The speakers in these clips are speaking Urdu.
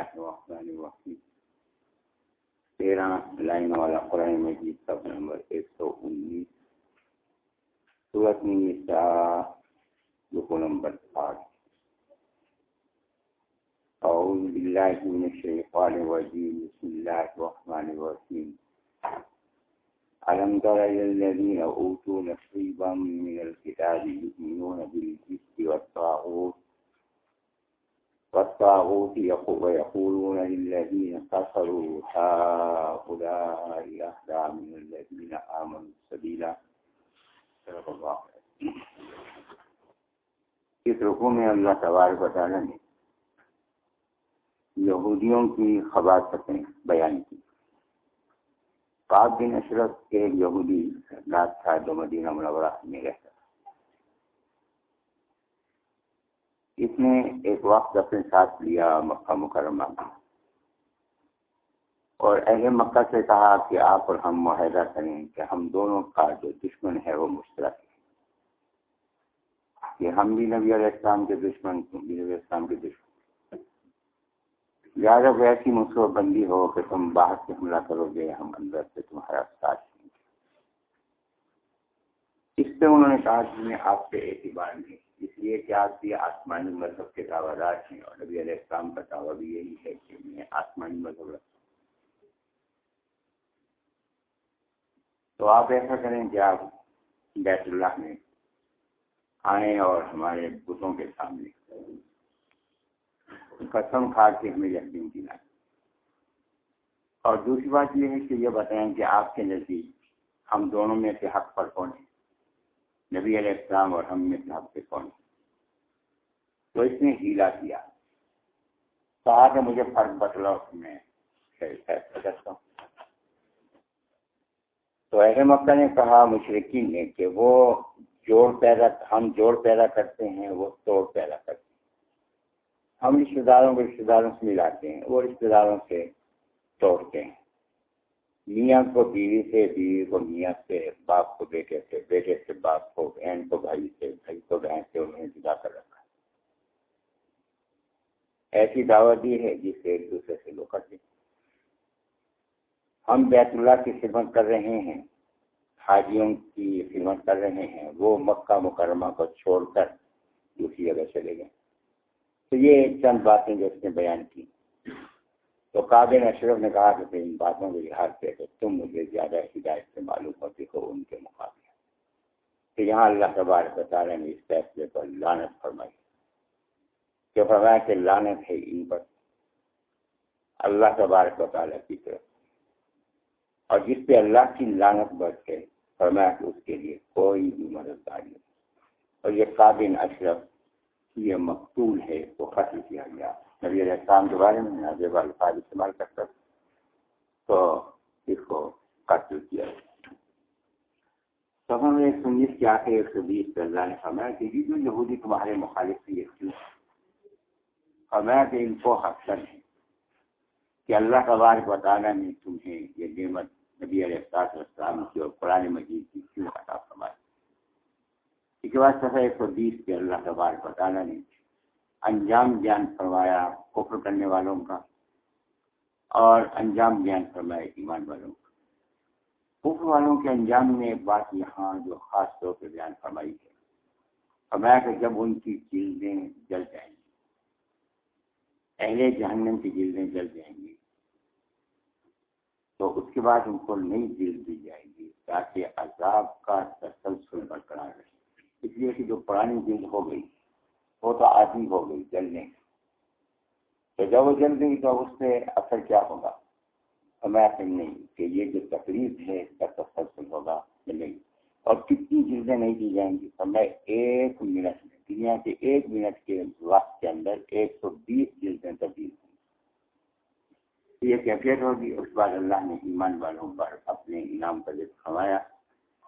اللہ الرحمن الرحیم تیرہ لائن والا قرآن مجید سب نمبر ایک سو انیس سورت نساء رکو نمبر آٹھ۔ أعوذ بالله من الشيطان الرجيم بسم الله الرحمن الرحيم ألم تر إلى الذين أوتوا نصيبا من الكتاب يؤمنون بالجبت والطاغوت؟ والطاغوت ويقولون للذين كفروا هؤلاء أهدى من الذين آمنوا سبيلا. صدق الله اس رکو میں اللہ تبارک و تعالیٰ نے یہودیوں کی خباستیں بیان کی۔ پاک بن اشرف کے یہودی رات تھا جو مدینہ منورہ میں رہتا اس نے ایک وقت اپنے ساتھ لیا مکہ مکرمہ میں اور اہل مکہ سے کہا کہ آپ اور ہم معاہدہ کریں کہ ہم دونوں کا جو دشمن ہے وہ مشترک ہے۔ کہ ہم بھی نبی علیہ السلام کے دشمن تم بھی نبی السلام کے دشمن۔ لہٰذا ایسی منصوبہ بندی ہو کہ تم باہر سے حملہ کرو گے، ہم اندر سے تمہارا ساتھ گے۔ اس سے انہوں نے کہا کہ میں آپ سے اعتبار نہیں اس لیے کہ آپ بھی آسمانی مذہب کے دعوے دار ہیں اور نبی علیہ السلام کا دعویٰ بھی یہی ہے کہ میں آسمانی مذہب رکھتا ہوں۔ تو آپ ایسا کریں کہ آپ بیت اللہ میں آئیں اور ہمارے بتوں کے سامنے قسم کھا کے ہمیں یقین دلائیں۔ اور دوسری بات یہ ہے کہ یہ بتائیں کہ آپ کے نزدیک ہم دونوں میں سے حق پر کون ہے؟ نبی علیہ السلام اور ہم میں سے کون تو اس نے ہیلا کیا۔ کہا کہ مجھے فرق بتلا میں فیصلہ ہوں۔ تو اہل مکہ نے کہا مشرقین نے کہ وہ جوڑ پیدا، ہم جوڑ پیدا کرتے ہیں، وہ توڑ پیدا کرتے ہیں۔ ہم رشتے داروں کو رشتے داروں سے ملاتے ہیں، وہ رشتے داروں سے توڑتے ہیں۔ میاں کو بیوی سے، بیوی کو میاں سے، باپ کو بیٹے سے بیٹے سے باپ کو، بہن کو بھائی سے، بھائی کو بہن سے انہوں نے جدا کر رکھا ایسی دعوت دی ہے جس سے ایک دوسرے سے لوگ کرتے ہم بیت اللہ کی خدمت کر رہے ہیں، حاجیوں کی خدمت کر رہے ہیں، وہ مکہ مکرمہ کو چھوڑ کر دوسری جگہ چلے گئے۔ تو یہ چند باتیں جو اس نے بیان کی۔ تو قابل اشرف نے کہا کہ ان باتوں کے لحاظ سے کہ تم مجھے زیادہ ہدایت سے معلوم ہوتی ہو ان کے مقابلے۔ تو یہاں اللہ تبارک تعالیٰ نے اس فیصلے پر لانت فرمائی۔ کہ فرمایا کہ لانت ہے ان پر۔ اللہ تبارک و تعالیٰ کی طرف اور جس پہ اللہ کی لانت بچ ہے فرمایا کہ اس کے لیے کوئی بھی مددگار نہیں۔ اور یہ قابل اشرف، یہ مقتول ہے وہ ختم کیا گیا۔ نبی علیہ السلام کے بارے میں نازیب الفاظ استعمال کرتا تو اس کو قتل کیا۔ گیا تو ہم ایک سو انیس کے آخر ایک سو بیس پہ اللہ نے فرمایا کہ یہ جو یہودی تمہارے مخالف تھی یہ کیوں؟ فرمایا کہ ان کو حقصر ہے کہ اللہ تبارک و تعالیٰ نے تمہیں یہ نعمت نبی علیہ السلام کی اور قرآن مجید کی کیوں عطا فرمائی؟ اس کے بعد صفحہ ایک سو بیس پہ اللہ تبارک و تعالیٰ نے انجام بیان فرمایا، کفر کرنے والوں کا اور انجام بیان فرمایا ایمان والوں کا۔ کفر والوں کے انجام میں ایک بات یہاں جو خاص طور پہ بیان فرمائی ہے۔ فرمایا کہ جب ان کی جلدیں جل جائیں گی، اہل جہنم کی جلدیں جل جائیں گی، تو اس کے بعد ان کو نئی جلد دی جائے گی تاکہ عذاب کا تسلسل برقرار رہے۔ اس لیے کہ جو پرانی جلد ہو گئی وہ تو عادی ہو گئی جلنے تو جب وہ جل گئی تو اس سے اثر کیا ہوگا؟ میں نہیں کہ یہ جو تکلیف ہے اس کا تسلسل ہوگا یا نہیں۔ اور کتنی جلدیں نہیں دی جائیں گی؟ تو میں ایک منٹ میں، دنیا کے ایک منٹ کے وقت کے اندر ایک سو بیس جلدیں تبدیل ہوں۔ یہ کیفیت ہوگی۔ اس بعد اللہ نے ایمان والوں پر اپنے انعام کا ذکر فرمایا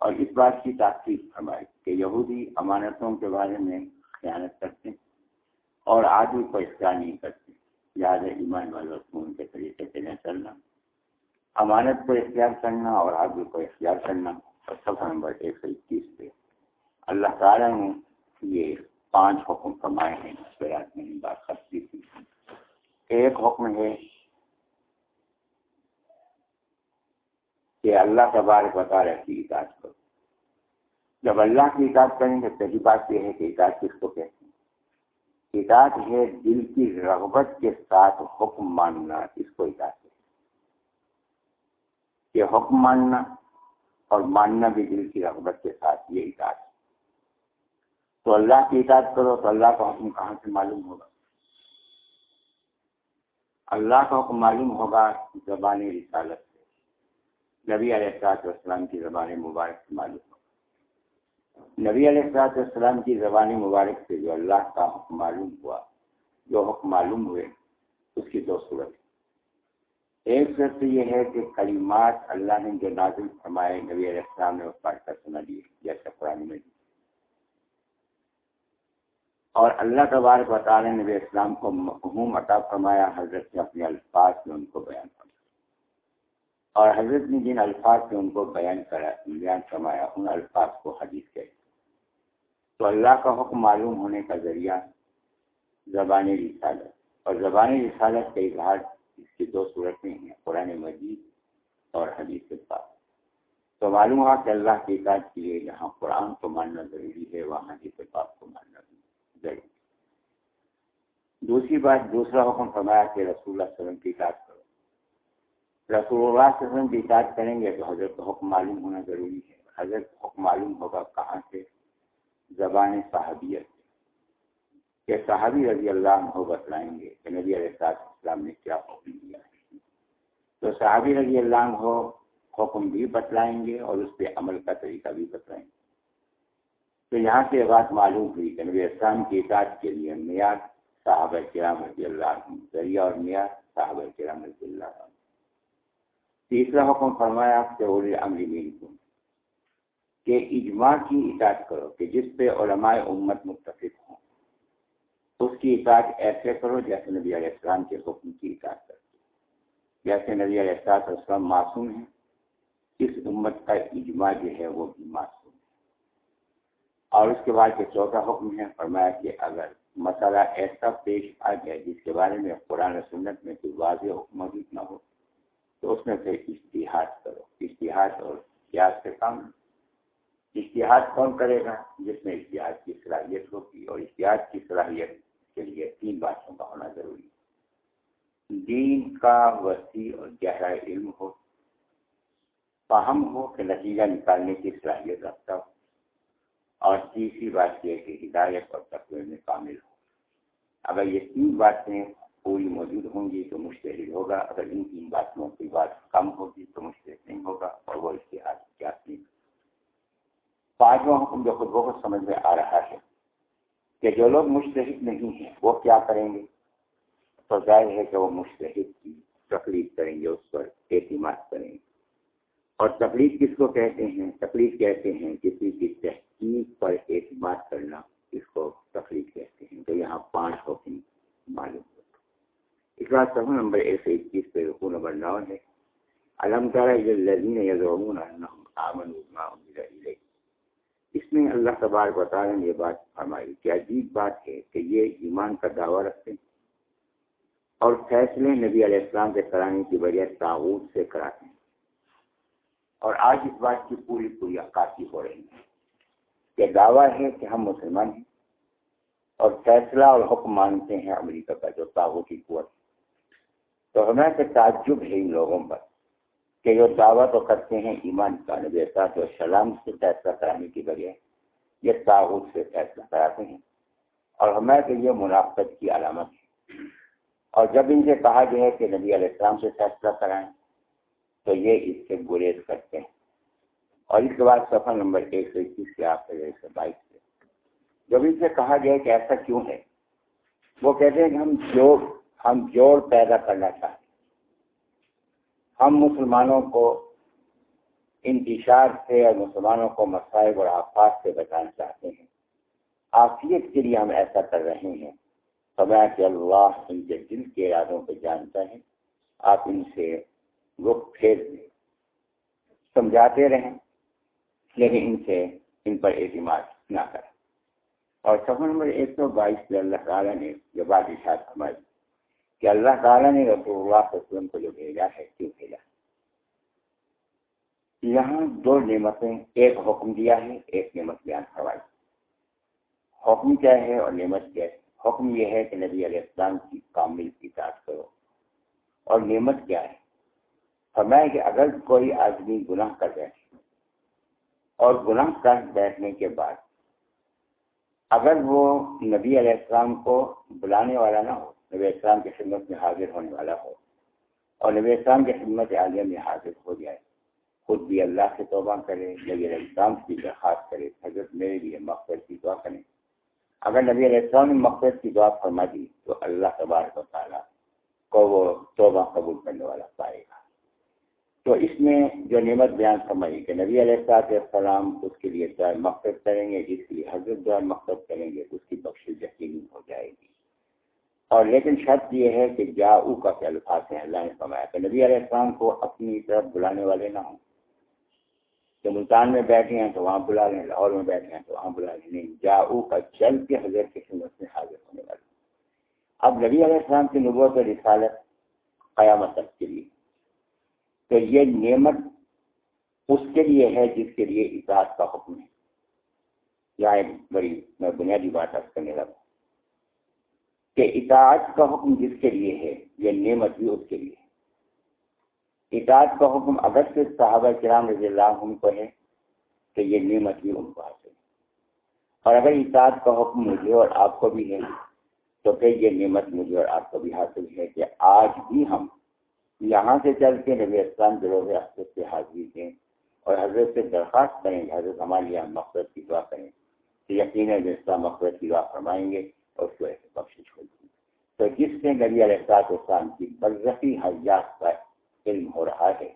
اور اس بات کی تاثیر فرمائی کہ یہودی امانتوں کے بارے میں خیانت کرتے اور آدمی کو اختیار نہیں کرتے لہٰذا ایمان والوں کو ان کے طریقے سے نہ چلنا، امانت کو اختیار کرنا اور آدمی کو اختیار کرنا۔ اور سب نمبر ایک سو اکیس پہ۔ اللہ تعالیٰ نے یہ پانچ حکم فرمائے ہیں، اس پہ میں بات کرتی تھی۔ ایک حکم ہے کہ اللہ تبارک بتا رہے کی اطاعت کرو۔ جب اللہ کی اطاعت کریں گے پہلی بات یہ ہے کہ اطاعت کس کو کہتے ہیں؟ اطاعت ہے دل کی رغبت کے ساتھ حکم ماننا، اس کو اطاعت ہے یہ حکم ماننا اور ماننا بھی دل کی رغبت کے ساتھ یہ اطاعت ہے۔ تو اللہ کی اطاعت کرو تو اللہ کا حکم کہاں سے معلوم ہوگا؟ اللہ کا حکم معلوم ہوگا زبان رسالت سے۔ نبی علیہ السلاط والسلام کی زبان مبارک سے معلوم ہوگا نبی علیہ السلاط والسلام کی زبان مبارک سے جو اللہ کا حکم معلوم ہوا، جو حکم معلوم ہوئے، اس کی دو صورت ایک صورت یہ ہے کہ کلمات اللہ نے جو نازل فرمائے، نبی علیہ السلام نے پڑھ کر سنا دیے جیسے قرآن میں۔ اور اللہ تبارک و تعالی نے اسلام کو مفہوم عطا فرمایا، حضرت نے اپنے الفاظ میں ان کو بیان فرمایا۔ اور حضرت نے جن الفاظ سے ان کو بیان کرا، بیان فرمایا، ان الفاظ کو حدیث کہتے تو اللہ کا حکم معلوم ہونے کا ذریعہ زبان رسالت۔ اور زبان رسالت کا اظہار اس کی دو صورتیں ہیں، قرآن مجید اور حدیث کے پاس تو معلوم ہوا کہ اللہ کی اطاعت کے لیے جہاں قرآن کو ماننا ضروری ہے، وہاں حدیث پاک کو ماننا ضروری دوسری بات، دوسرا حکم فرمایا کہ رسول اللہ وسلم کی اطاعت کرو۔ رسول اللہ علیہ وسلم کی اطاعت کریں گے تو حضرت حکم معلوم ہونا ضروری ہے۔ حضرت حکم معلوم ہوگا کہاں سے؟ زبان صحابیت کہ صحابی رضی اللہ عنہ بتلائیں گے کہ نبی علیہ السلام نے کیا حکم دیا۔ ہے تو صحابی رضی اللہ عنہ حکم بھی بتلائیں گے اور اس پہ عمل کا طریقہ بھی بتلائیں گے۔ تو یہاں سے بات معلوم ہوئی کہ نبی اسلام کی اطاعت کے لیے معیار صحابہ کرام رضی اللہ عنہ، ذریعہ اور معیار صحابہ کرام رضی اللہ عنہ۔ تیسرا حکم فرمایا کہ اولی امر کو کہ اجماع کی اطاعت کرو کہ جس پہ علماء امت متفق ہوں۔ اس کی اطاعت ایسے کرو جیسے نبی علیہ السلام کے حکم کی اطاعت کرو جیسے نبی علیہ السلام معصوم ہیں، اس امت کا اجماع جو ہے وہ بھی معصوم اور اس کے بعد کے چوتھا حکم ہے، فرمایا کہ اگر مسئلہ ایسا پیش آ جائے جس کے بارے میں قرآن سنت میں کوئی واضح حکم موجود نہ ہو، تو اس میں سے اشتہاد کرو۔ اشتہاد اور پیاز سے کام اشتہاد کون کرے گا جس میں اشتہاد کی صلاحیت ہوگی اور اشتہاد کی صلاحیت کے لیے تین باتوں کا ہونا ضروری ہے۔ دین کا وسیع اور گہرا علم ہو، فہم ہو کہ نتیجہ نکالنے کی صلاحیت رکھتا ہو، اور تیسری بات یہ کہ ہدایت اور تقوی میں کامل ہو۔ اگر یہ تین باتیں پوری موجود ہوں گی تو مشتحد ہوگا، اگر ان تین باتوں کی بات کم ہوگی تو مشتحد نہیں ہوگا، اور وہ اشتہار کیا نہیں پانچواں حکم جو خود بہت سمجھ میں آ رہا ہے کہ جو لوگ مشتحد نہیں ہیں، وہ کیا کریں گے؟ تو ظاہر ہے کہ وہ مشتحد کی تکلیف کریں گے، اس پر اعتماد کریں گے۔ اور تکلیف کس کو کہتے ہیں؟ تکلیف کہتے ہیں کسی کی تحقیق پر اعتماد کرنا، اس کو تکلیف کہتے ہیں تو یہاں پانچ حکم معلوم ہوتا اس بات سب نمبر ایک سو اکیس پہ رکو نمبر نو ہے علم تعالیٰ اس میں اللہ تبار بتا رہے ہیں یہ بات ہماری کیا عجیب بات ہے کہ یہ ایمان کا دعویٰ رکھتے ہیں اور فیصلے نبی علیہ السلام کے کرانے کی وجہ تعاون سے کراتے ہیں۔ اور آج اس بات کی پوری پوری عکاسی ہو رہی ہے کہ دعویٰ ہے کہ ہم مسلمان ہیں اور فیصلہ اور حکم مانتے ہیں امریکہ کا جو تاغو کی قوت۔ تو ہمیں سے تعجب ہے ان لوگوں پر۔ کہ جو دعویٰ تو کرتے ہیں ایمان کا نبی و سلام سے فیصلہ کرانے کی بجائے یہ تاغت سے فیصلہ کراتے ہیں۔ اور ہمیں کہ یہ منافقت کی علامت ہے۔ اور جب ان سے کہا گیا ہے کہ نبی علیہ السلام سے فیصلہ کرائیں تو یہ اس سے گریز کرتے ہیں۔ اور اس کے بعد سفر نمبر ایک سو اکیس سے آپ ایک سو بائیس سے جب ان سے کہا گیا کہ ایسا کیوں ہے، وہ کہتے ہیں کہ ہم جوڑ ہم جوڑ پیدا کرنا چاہتے ہیں۔ ہم مسلمانوں کو انتشار سے اور مسلمانوں کو مسائل اور آفات سے بچانا چاہتے ہیں۔ آفیت کے لیے ہم ایسا کر رہے ہیں۔ سمے کہ اللہ ان کے دل کے ارادوں پہ جانتا ہے۔ آپ ان سے رخ پھیر دیں سمجھاتے رہیں، لیکن ان سے ان پر اعتماد نہ کریں۔ اور سفر نمبر ایک سو بائیس اللہ تعالیٰ نے یہ بات اشاعت ہماری کہ اللہ تعالیٰ نے رسول اللہ وسلم کو جو بھیجا ہے، کیوں بھیجا؟ یہاں دو نعمتیں، ایک حکم دیا ہے، ایک نعمت بیان کروائی حکم کیا ہے اور نعمت کیا ہے؟ حکم یہ ہے کہ نبی علیہ السلام کی کامل کی تعداد کرو۔ اور نعمت کیا ہے؟ فرمایا کہ اگر کوئی آدمی گناہ کر بیٹھے اور گناہ کر بیٹھنے کے بعد اگر وہ نبی علیہ السلام کو بلانے والا نہ ہو نبی السلام کی خدمت میں حاضر ہونے والا ہو۔ اور نبی السلام کی خدمت عالیہ میں حاضر ہو جائے۔ خود بھی اللہ سے توبہ کرے، نبی علیہ السلام کی درخواست کرے، حضرت میرے لیے مقصد کی دعا کریں اگر نبی علیہ السلام نے مقصد کی دعا فرما دی، تو اللہ تبارک و تعالیٰ کو وہ توبہ قبول کرنے والا پائے گا۔ تو اس میں جو نعمت بیان فرمائی کہ نبی علیہ السلام اس کے لیے دعا مقصد کریں گے، جس کے لیے حضرت دعا مقصد کریں گے، اس کی بخش یقینی ہو جائے گی۔ اور لیکن شرط یہ ہے کہ جاؤ کا کیا الفاظ ہے اللہ نے فرمایا کہ نبی علیہ السلام کو اپنی طرف بلانے والے نہ ہوں۔ کہ ملتان میں بیٹھے ہیں تو وہاں بلا لیں، لاہور میں بیٹھے ہیں تو وہاں بلا لیں۔ نہیں، جاؤ کا چل کے حضرت کی خدمت میں حاضر ہونے والے۔ اب نبی علیہ السلام کی نبوت اور رسالت قیامت تک کے لیے۔ تو یہ نعمت اس کے لیے ہے جس کے لیے اطاعت کا حکم ہے۔ یا ایک بڑی میں بنیادی بات کرنے لگا۔ کہ اطاعت کا حکم جس کے لیے ہے؟ یہ نعمت بھی اس کے لیے اطاعت کا حکم اگر سے صحابہ کرام رضی اللہ عنہ کو ہے کہ یہ نعمت بھی ان کو حاصل ہے۔ اور اگر اطاعت کا حکم مجھے اور آپ کو بھی ہے، تو پھر یہ نعمت مجھے اور آپ کو بھی حاصل ہے کہ آج بھی ہم یہاں سے چل کے نبی اسلام کے روز حضرت سے حاضری دیں اور حضرت سے درخواست کریں کہ حضرت ہمارے یہاں مقصد کی دعا کریں۔ کہ یقیناً اسلام مقصد کی دعا فرمائیں گے۔ اور اس کو ایسے بخش چھوڑ دی تو جس سے نبی علیہ السلاط والسلام کی برزخی حیات کا علم ہو رہا ہے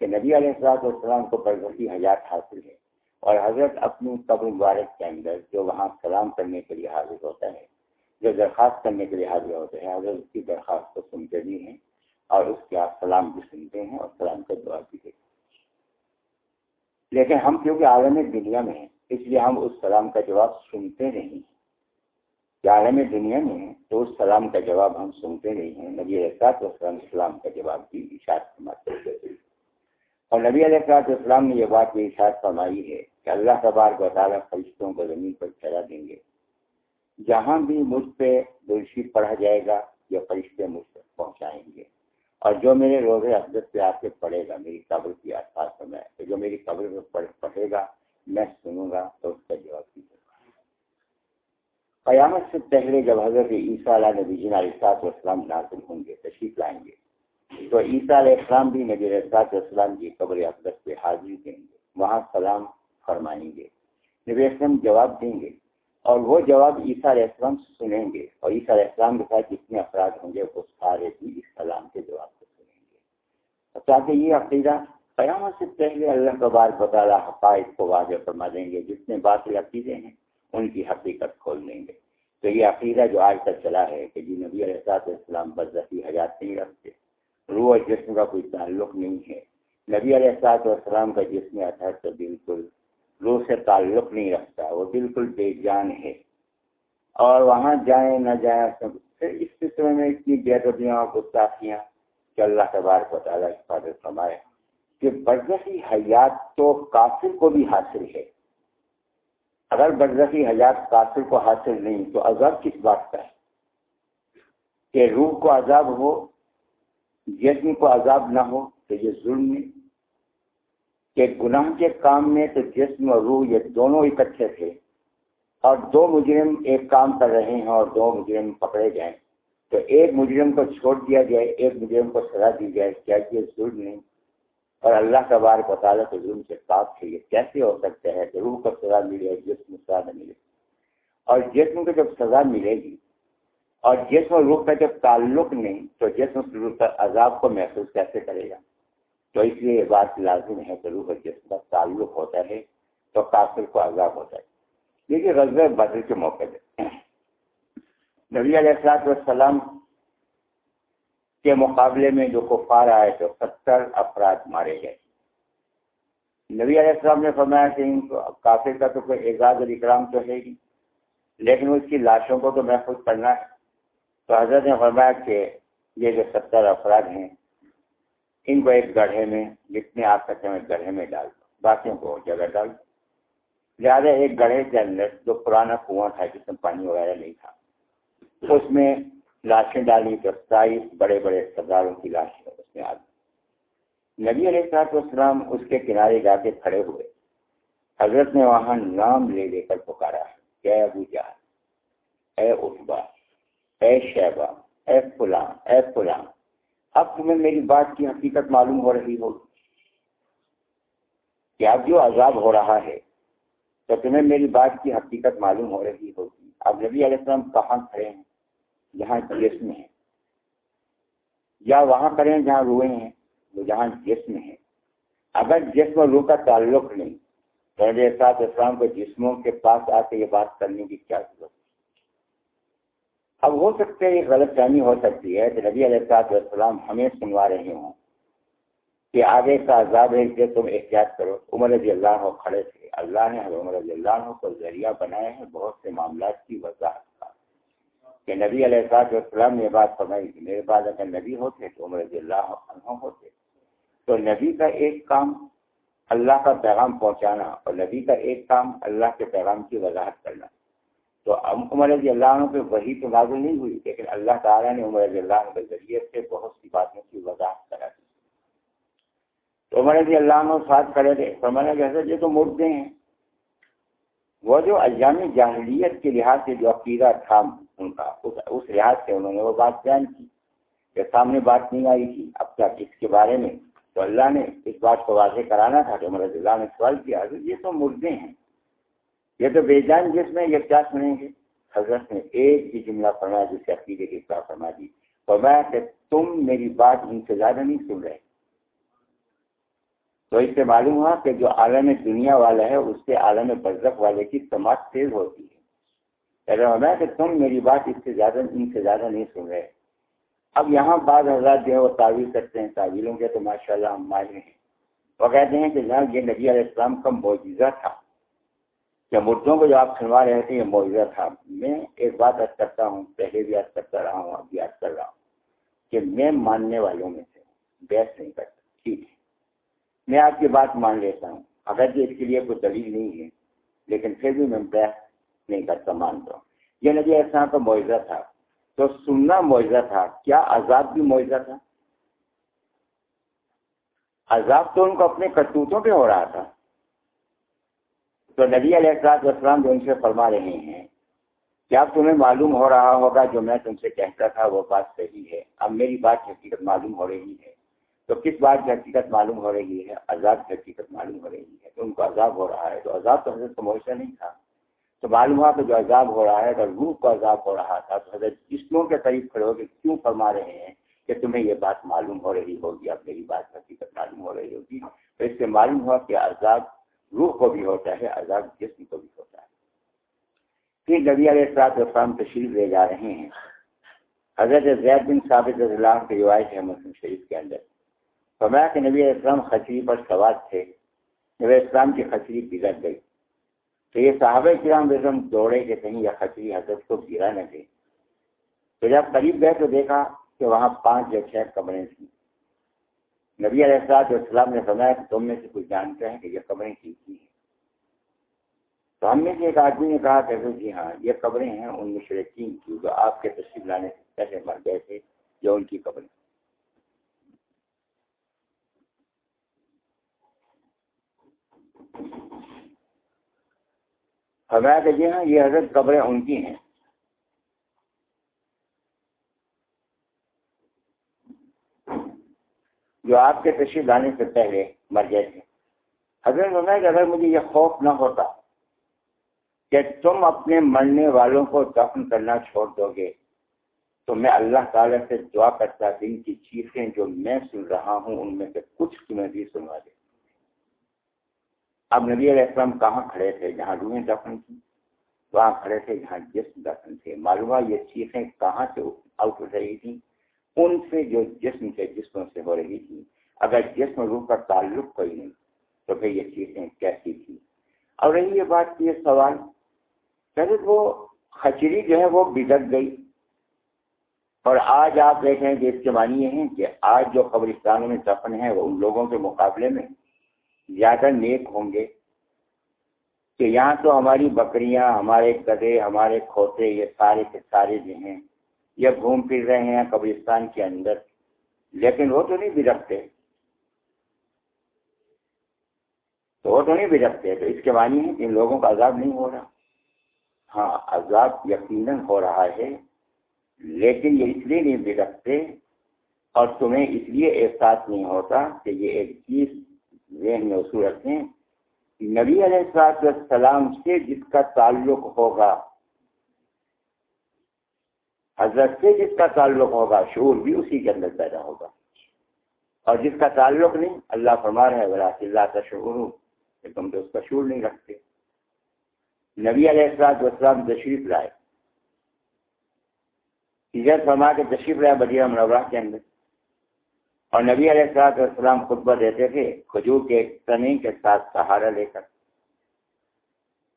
کہ نبی علیہ السلاط والسلام کو برزخی حیات حاصل ہے اور حضرت اپنی قبر مبارک کے اندر جو وہاں سلام کرنے کے لیے حاضر ہوتا ہے، جو درخواست کرنے کے لیے حاضر ہوتے ہیں حضرت اس کی درخواست کو سنتے بھی ہیں اور اس کے آپ سلام بھی سنتے ہیں اور سلام کا دعا بھی دیتے ہیں۔ لیکن ہم کیونکہ عالم دنیا میں ہیں، اس لیے ہم اس سلام کا جواب سنتے نہیں ہیں۔ عالم دنیا میں تو اس سلام کا جواب ہم سنتے نہیں ہیں۔ نبی احساط وسلم اسلام کا جواب بھی اشاعت فرماتے ہیں۔ اور نبی علیہ السلاط اسلام نے یہ بات بھی اشاعت فرمائی ہے کہ اللہ تبار کو تعالیٰ فرشتوں کو زمین پر چلا دیں گے۔ جہاں بھی مجھ پہ دلشی پڑھا جائے گا، یہ فرشتے مجھ تک پہنچائیں گے۔ اور جو میرے روز حضرت پہ آ کے پڑھے گا، میری قبر کی آس پاس میں جو میری قبر میں پڑھے گا، میں سنوں گا تو اس کا جواب دیجیے قیامت سے پہلے جب حضرت عیسیٰ علیہ نبی جن علیہ والسلام نازل ہوں گے، تشریف لائیں گے، تو عیسیٰ علیہ السلام بھی نبی علیہ والسلام کی قبر اقدس پہ حاضری دیں گے، وہاں سلام فرمائیں گے۔ نبی اسلم جواب دیں گے اور وہ جواب عیسیٰ علیہ السلام سنیں گے اور عیسیٰ علیہ السلام کے ساتھ جتنے افراد ہوں گے، وہ سارے بھی اس سلام کے جواب کو سنیں گے۔ تاکہ یہ عقیدہ قیامت سے پہلے اللہ کا بار بطالہ حقائق کو واضح فرما دیں گے، جتنے باطل عقیدے ہیں۔ ان کی حقیقت کھول دیں گے۔ تو یہ عقیدہ جو آج تک چلا ہے کہ جی نبی علیہ السلام بدذی حیات نہیں رکھتے، روح اور جسم کا کوئی تعلق نہیں ہے۔ نبی علیہ السلاط والسلام کا جسم اثر تو بالکل روح سے تعلق نہیں رکھتا، وہ بالکل بے جان ہے۔ اور وہاں جائیں نہ جائیں پھر اس سلسلے میں اتنی بےدبیاں اور گستاخیاں کہ اللہ تبارک و تعالیٰ حفاظت فرمائے کہ برزخی حیات تو کافر کو بھی حاصل ہے۔ اگر برزخی حیات قاصر کو حاصل نہیں، تو عذاب کس بات کا ہے؟ کہ روح کو عذاب ہو، جسم کو عذاب نہ ہو، تو یہ ظلم ہے؟ کہ گناہ کے کام میں تو جسم اور روح یہ دونوں اکٹھے تھے، اور دو مجرم ایک کام کر رہے ہیں اور دو مجرم پکڑے جائیں تو ایک مجرم کو چھوڑ دیا جائے ایک مجرم کو سزا دی جائے کیا یہ ظلم نہیں اور اللہ کا بار بطالہ کے ظلم سے پاک ہے یہ کیسے ہو سکتا ہے کہ روح کو سزا ملے جسم سزا نہ ملے؟ اور جسم کو جب سزا ملے گی اور جسم اور روح کا جب تعلق نہیں، تو جسم روح کا عذاب کو محسوس کیسے کرے گا؟ تو اس لیے یہ بات لازم ہے کہ روح اور جسم کا تعلق ہوتا ہے تو کافر کو عذاب ہوتا ہے۔ دیکھیے غزب بدر کے موقع پہ۔ نبی علیہ السلاط والسلام کے مقابلے میں جو کفار آئے تو ستر افراد مارے گئے۔ نبی علیہ السلام نے فرمایا کہ ان کو کافر کا تو کوئی اعزاز اور اکرام تو ہے ہی۔ لیکن اس کی لاشوں کو تو محفوظ کرنا ہے۔ تو حضرت نے فرمایا کہ یہ جو ستر افراد ہیں، ان کو ایک گڑھے میں، جتنے آپ سکتے ہیں، گڑھے میں ڈال دو۔ باقیوں کو جگہ ڈال دو۔ زیادہ ایک گڑھے کے اندر جو پرانا کنواں تھا، جس میں پانی وغیرہ نہیں تھا، اس میں لاشیں ڈالی تو ستائیس بڑے بڑے سرداروں کی لاشیں اس میں آ گئی۔ نبی علیہ صاحب السلام اس کے کنارے جا کے کھڑے ہوئے۔ حضرت نے وہاں نام لے لے کر پکارا ہے اے ابو جان اے اٹبا اے شہبا اے فلاں اے فلاں اب تمہیں میری بات کی حقیقت معلوم ہو رہی ہوگی۔ کہ اب جو عذاب ہو رہا ہے، تو تمہیں میری بات کی حقیقت معلوم ہو رہی ہوگی۔ اب نبی علیہ السلام کہاں کھڑے ہیں؟ جہاں جسم ہے۔ یا وہاں کھڑے ہیں جہاں روئے ہیں، وہ جہاں جسم ہے۔ اگر جسم روح کا تعلق نہیں، تو نبی اسلام کو جسموں کے پاس آ کے یہ بات کرنے کی کیا ضرورت اب ہو سکتا ہے یہ غلط فہمی ہو سکتی ہے کہ نبی علیہ السلام ہمیں سنوا رہے ہوں کہ آگے کا عذاب ہے کہ تم احتیاط کرو۔ عمر رضی اللہ کھڑے تھے۔ اللہ نے عمر رضی اللہ کو ذریعہ بنائے ہیں، بہت سے معاملات کی وضاحت۔ کہ نبی علیہ السلام نے بات فرمائی کہ میرے پاس اگر نبی ہوتے تو عمر رضی اللہ عنہ ہوتے۔ تو نبی کا ایک کام اللہ کا پیغام پہنچانا اور نبی کا ایک کام اللہ کے پیغام کی وضاحت کرنا۔ تو عمر رضی اللہ عنہ پہ وہی تو نازل نہیں ہوئی، لیکن اللہ تعالیٰ نے عمر رضی اللہ عنہ کے ذریعے سے بہت سی باتوں کی وضاحت کرا دی۔ تو عمر رضی اللہ عنہ ساتھ کھڑے تھے فرمانا کہ یہ تو مردے ہیں۔ وہ جو ایام جاہلیت کے لحاظ سے جو عقیدہ تھا ان کا اس لحاظ سے انہوں نے وہ بات بیان کی کہ سامنے بات نہیں آئی تھی۔ اب تک اس کے بارے میں تو اللہ نے اس بات کو واضح کرانا تھا کہ عمر رضی اللہ نے سوال کیا۔ یہ تو مردے ہیں۔ یہ تو بے جان جس میں یہ کیا سنیں گے؟ حضرت نے ایک ہی جملہ فرمایا جسے عقیدے کی اطلاع فرما دی۔ فرمایا کہ تم میری بات ان سے زیادہ نہیں سن رہے۔ تو اس سے معلوم ہوا کہ جو عالم دنیا والا ہے، اس سے عالم برزخ والے کی سماج تیز ہوتی ہے۔ فرمایا کہ تم میری بات اس سے زیادہ ان سے زیادہ نہیں سن رہے۔ اب یہاں بعض حضرات جو ہے وہ تعویل کرتے ہیں تعویلوں کے تو ماشاء اللہ ہم ماہر ہیں۔ وہ کہتے ہیں کہ جناب، یہ نبی علیہ السلام کا معجزہ تھا۔ کہ مردوں کو جو آپ سنوا رہے تھے، یہ معاوضہ تھا۔ میں ایک بات عرض کرتا ہوں، پہلے بھی عرض کرتا رہا ہوں اب بھی عرض کر رہا ہوں کہ میں ماننے والوں میں سے بحث نہیں کرتا۔ ٹھیک ہے۔ میں آپ کی بات مان لیتا ہوں۔ اگرچہ اس کے لیے کوئی دلیل نہیں ہے، لیکن پھر بھی میں بحث نہیں کرتا، مانتا ہوں۔ یہ نبی السلام کا معاوضہ تھا۔ تو سننا معاوضہ تھا۔ کیا عذاب بھی معاوضہ تھا؟ عذاب تو ان کو اپنے کرتوتوں پہ ہو رہا تھا۔ تو نبی علیہ السلاط وسلام جو ان سے فرما رہے ہیں، کیا تمہیں معلوم ہو رہا ہوگا جو میں تم سے کہتا تھا، وہ بات صحیح ہے۔ اب میری بات کی حقیقت معلوم ہو رہی ہے۔ تو کس بات کی حقیقت معلوم ہو رہی ہے؟ عذاب کی حقیقت معلوم ہو رہی ہے۔ تو ان کو عذاب ہو رہا ہے۔ تو عذاب تو حضرت کو معاشرہ نہیں تھا۔ تو معلوم ہوا کہ جو عذاب ہو رہا ہے، اگر روح کو عذاب ہو رہا تھا، تو حضرت جسموں کے قریب کھڑے ہو کے کیوں فرما رہے ہیں کہ تمہیں یہ بات معلوم ہو رہی ہوگی، اب میری بات حقیقت معلوم ہو رہی ہوگی؟ تو اس سے معلوم ہوا کہ عذاب روح کو بھی ہوتا ہے، عذاب جسم کو بھی ہوتا ہے۔ پھر نبی علیہ السلاط السلام تشریف لے جا رہے ہیں۔ حضرت زید بن ثابت اللہ کی روایت ہے مسلم شریف کے اندر۔ فرمایا کہ نبی علیہ السلام خچری پر سوار تھے۔ نبی السلام کی خچری بگڑ گئی۔ تو یہ صحابہ کرام بیگم دوڑے کہ کہیں یا خچری حضرت کو گرا نہ گئی تو جب قریب گئے تو دیکھا کہ وہاں پانچ یا چھ کمریں تھیں۔ نبی علیہ السلاط اسلام نے فرمایا کہ تم میں سے کچھ جانتے ہیں کہ یہ قبریں کی کی ہیں؟ تو ہم میں سے ایک آدمی نے کہا کہ جی ہاں یہ قبریں ہیں، ان مشرقین کی جو آپ کے تشریف لانے سے پہلے مر گئے تھے، جو ان کی قبریں۔ فرمایا کہ جی ہاں یہ حضرت قبریں ان کی ہیں۔ جو آپ کے تشریف لانے سے پہلے مر گئے تھے۔ حضرت ہونا کہ اگر مجھے یہ خوف نہ ہوتا کہ تم اپنے مرنے والوں کو دفن کرنا چھوڑ دو گے، تو میں اللہ تعالیٰ سے دعا کرتا دن کی چیزیں جو میں سن رہا ہوں، ان میں سے کچھ تمہیں بھی سنوا دے۔ اب نبی علیہ السلام کہاں کھڑے تھے؟ جہاں روحیں دفن تھی وہاں کھڑے تھے جہاں جسم دفن تھے۔ معلوم یہ چیزیں کہاں سے آؤٹ ہو رہی تھیں؟ ان سے جو جسم کے جسموں سے ہو رہی تھی اگر جسم روح کا تعلق کوئی نہیں، تو پھر یہ چیزیں کیسی تھی اور رہی یہ بات کی سوال، پہلے وہ کھچڑی جو ہے وہ بگڑ گئی۔ اور آج آپ دیکھیں کہ اس کے معنی یہ ہیں کہ آج جو قبرستانوں میں دفن ہے وہ ان لوگوں کے مقابلے میں زیادہ نیک ہوں گے کہ یہاں تو ہماری بکریاں، ہمارے گدے، ہمارے کھوتے، یہ سارے کے سارے جو ہیں، یہ گھوم پھر رہے ہیں قبرستان کے اندر، لیکن وہ تو نہیں برکتے تو وہ تو نہیں برکتے تو اس کے معنی ہے ان لوگوں کا عذاب نہیں ہو رہا۔ ہاں عذاب یقیناً ہو رہا ہے، لیکن یہ اس لیے نہیں برکتے اور تمہیں اس لیے احساس نہیں ہوتا کہ یہ ایک چیز ذہن میں اصول رکھیں نبی علیہ السلاط السلام سے جس کا تعلق ہوگا، حضرت سے جس کا تعلق ہوگا، شعور بھی اسی کے اندر پیدا ہوگا۔ اور جس کا تعلق نہیں، اللہ فرما رہے وراث اللہ کا شعور ہوں کہ تم تو اس کا شعور نہیں رکھتے۔ نبی علیہ السلاط والسلام تشریف لائے۔ فرما کے تشریف لائے بدیہ منورہ کے اندر۔ اور نبی علیہ السلاط والسلام خطبہ دیتے تھے کھجور کے تنے کے ساتھ سہارا لے کر۔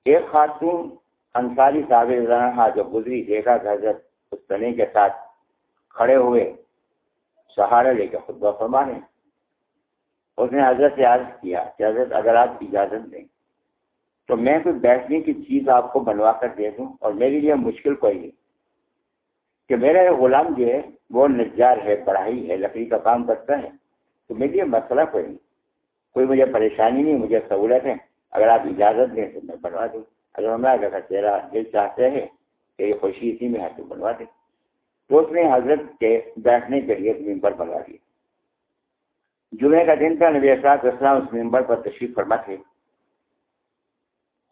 ایک خاتون انصاری صاحب جو گزری، دیکھا کہ حضرت اس تنے کے ساتھ کھڑے ہوئے سہارا لے کے خطبہ فرمانے۔ اس نے حضرت سے عرض کیا کہ حضرت، اگر آپ اجازت دیں تو میں کوئی بیٹھنے کی چیز آپ کو بنوا کر دے دوں اور میرے لیے مشکل کوئی نہیں۔ کہ میرا غلام جو ہے، وہ نجار ہے پڑھائی ہے، لکڑی کا کام کرتا ہے۔ تو میرے لیے مسئلہ کوئی نہیں۔ کوئی مجھے پریشانی نہیں، مجھے سہولت ہے۔ اگر آپ اجازت دیں تو میں بنوا دوں۔ اگر میں اگر تیرا دل چاہتے ہیں کہ یہ خوشی اسی میں ہے تو بنوا دیں تو اس نے حضرت کے بیٹھنے کے لیے ممبر بنوا دیا جمعے کا دن تھا، نبی اثرات اسلام اس ممبر پر تشریف فرما تھے۔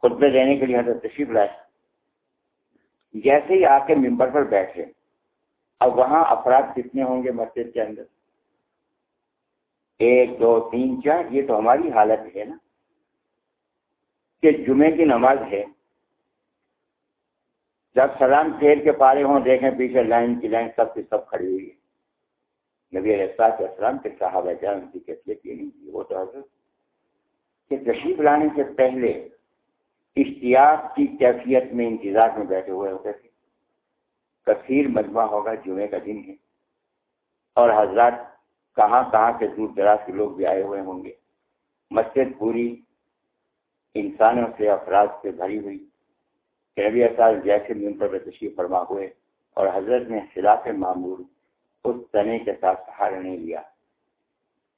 خطبے دینے کے لیے حضرت تشریف لائے۔ جیسے ہی آ کے ممبر پر بیٹھے اب وہاں افراد کتنے ہوں گے مسجد کے اندر؟ ایک، دو، تین، چار، یہ تو ہماری حالت ہے نا۔ کہ جمعے کی نماز ہے۔ جب سلام پھیر کے پارے ہوں، دیکھیں پیچھے لائن کی لائن سب کی سب کھڑی ہوئی ہے۔ نبی احساس اسلام کے صاحب جان کی کیفیت یہ نہیں وہ تو حضرت کہ تشریف لانے سے پہلے اشتیاق کی کیفیت میں انتظار میں بیٹھے ہوئے ہوتے تھے۔ کثیر مجمع ہوگا جمعے کا دن ہے۔ اور حضرات کہاں کہاں سے دور دراز کے لوگ بھی آئے ہوئے ہوں گے۔ مسجد پوری انسانوں سے، افراد سے بھری ہوئی۔ نبی اصال جیسے پر تشریف فرما ہوئے اور حضرت نے خلاف معمول اس تنے کے ساتھ سہارا نہیں لیا۔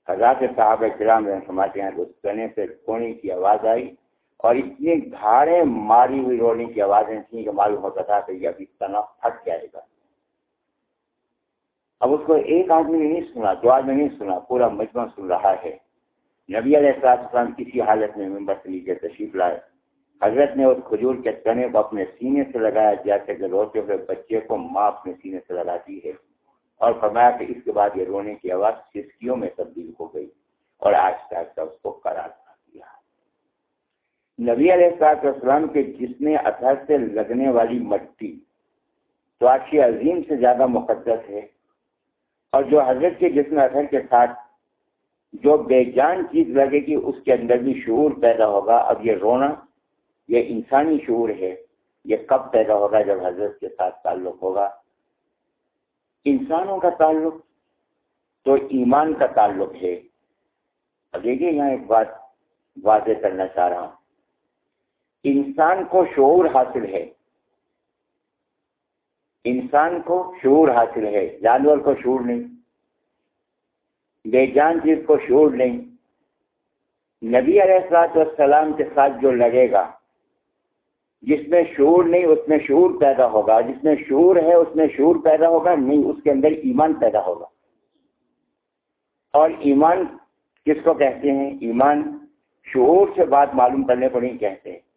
حضرات صاحب کرام سماتے ہیں اس تنے سے رونے کی آواز آئی۔ اور اتنی گھاڑے ماری ہوئی رونے کی آوازیں تھیں کہ معلوم ہوتا تھا کہ یہ ابھی تنا پھٹ جائے گا۔ اب اس کو ایک آدمی نے نہیں سنا، دو آدمی نہیں سنا، پورا مجمع سن رہا ہے۔ نبی علیہ السلام کسی حالت میں ممبر سے لیجیے تشریف لائے۔ حضرت نے اس کھجور کے تنے کو اپنے سینے سے لگایا، جیسے کہ روتے ہوئے بچے کو ماں اپنے سینے سے لگاتی ہے۔ اور فرمایا کہ اس کے بعد یہ رونے کی آواز سسکیوں میں تبدیل ہو گئی اور آہستہ آہستہ اس کو قرار دیا۔ نبی علیہ السلام کے جسم اثر سے لگنے والی مٹی تو آشی عظیم سے زیادہ مقدس ہے اور جو حضرت کے جسم اثر کے ساتھ جو بے جان چیز لگے گی، اس کے اندر بھی شعور پیدا ہوگا۔ اب یہ رونا، یہ انسانی شعور ہے، یہ کب پیدا ہوگا جب حضرت کے ساتھ تعلق ہوگا؟ انسانوں کا تعلق تو ایمان کا تعلق ہے۔ اب دیکھیے یہاں ایک بات واضح کرنا چاہ رہا ہوں۔ انسان کو شعور حاصل ہے۔ انسان کو شعور حاصل ہے۔ جانور کو شعور نہیں۔ بے جان چیز کو شعور نہیں۔ نبی علیہ السلاط والسلام کے ساتھ جو لگے گا، جس میں شعور نہیں، اس میں شعور پیدا ہوگا۔ جس میں شعور ہے، اس میں شعور پیدا ہوگا۔ نہیں، اس کے اندر ایمان پیدا ہوگا۔ اور ایمان کس کو کہتے ہیں؟ ایمان شعور سے بات معلوم کرنے کو نہیں کہتے۔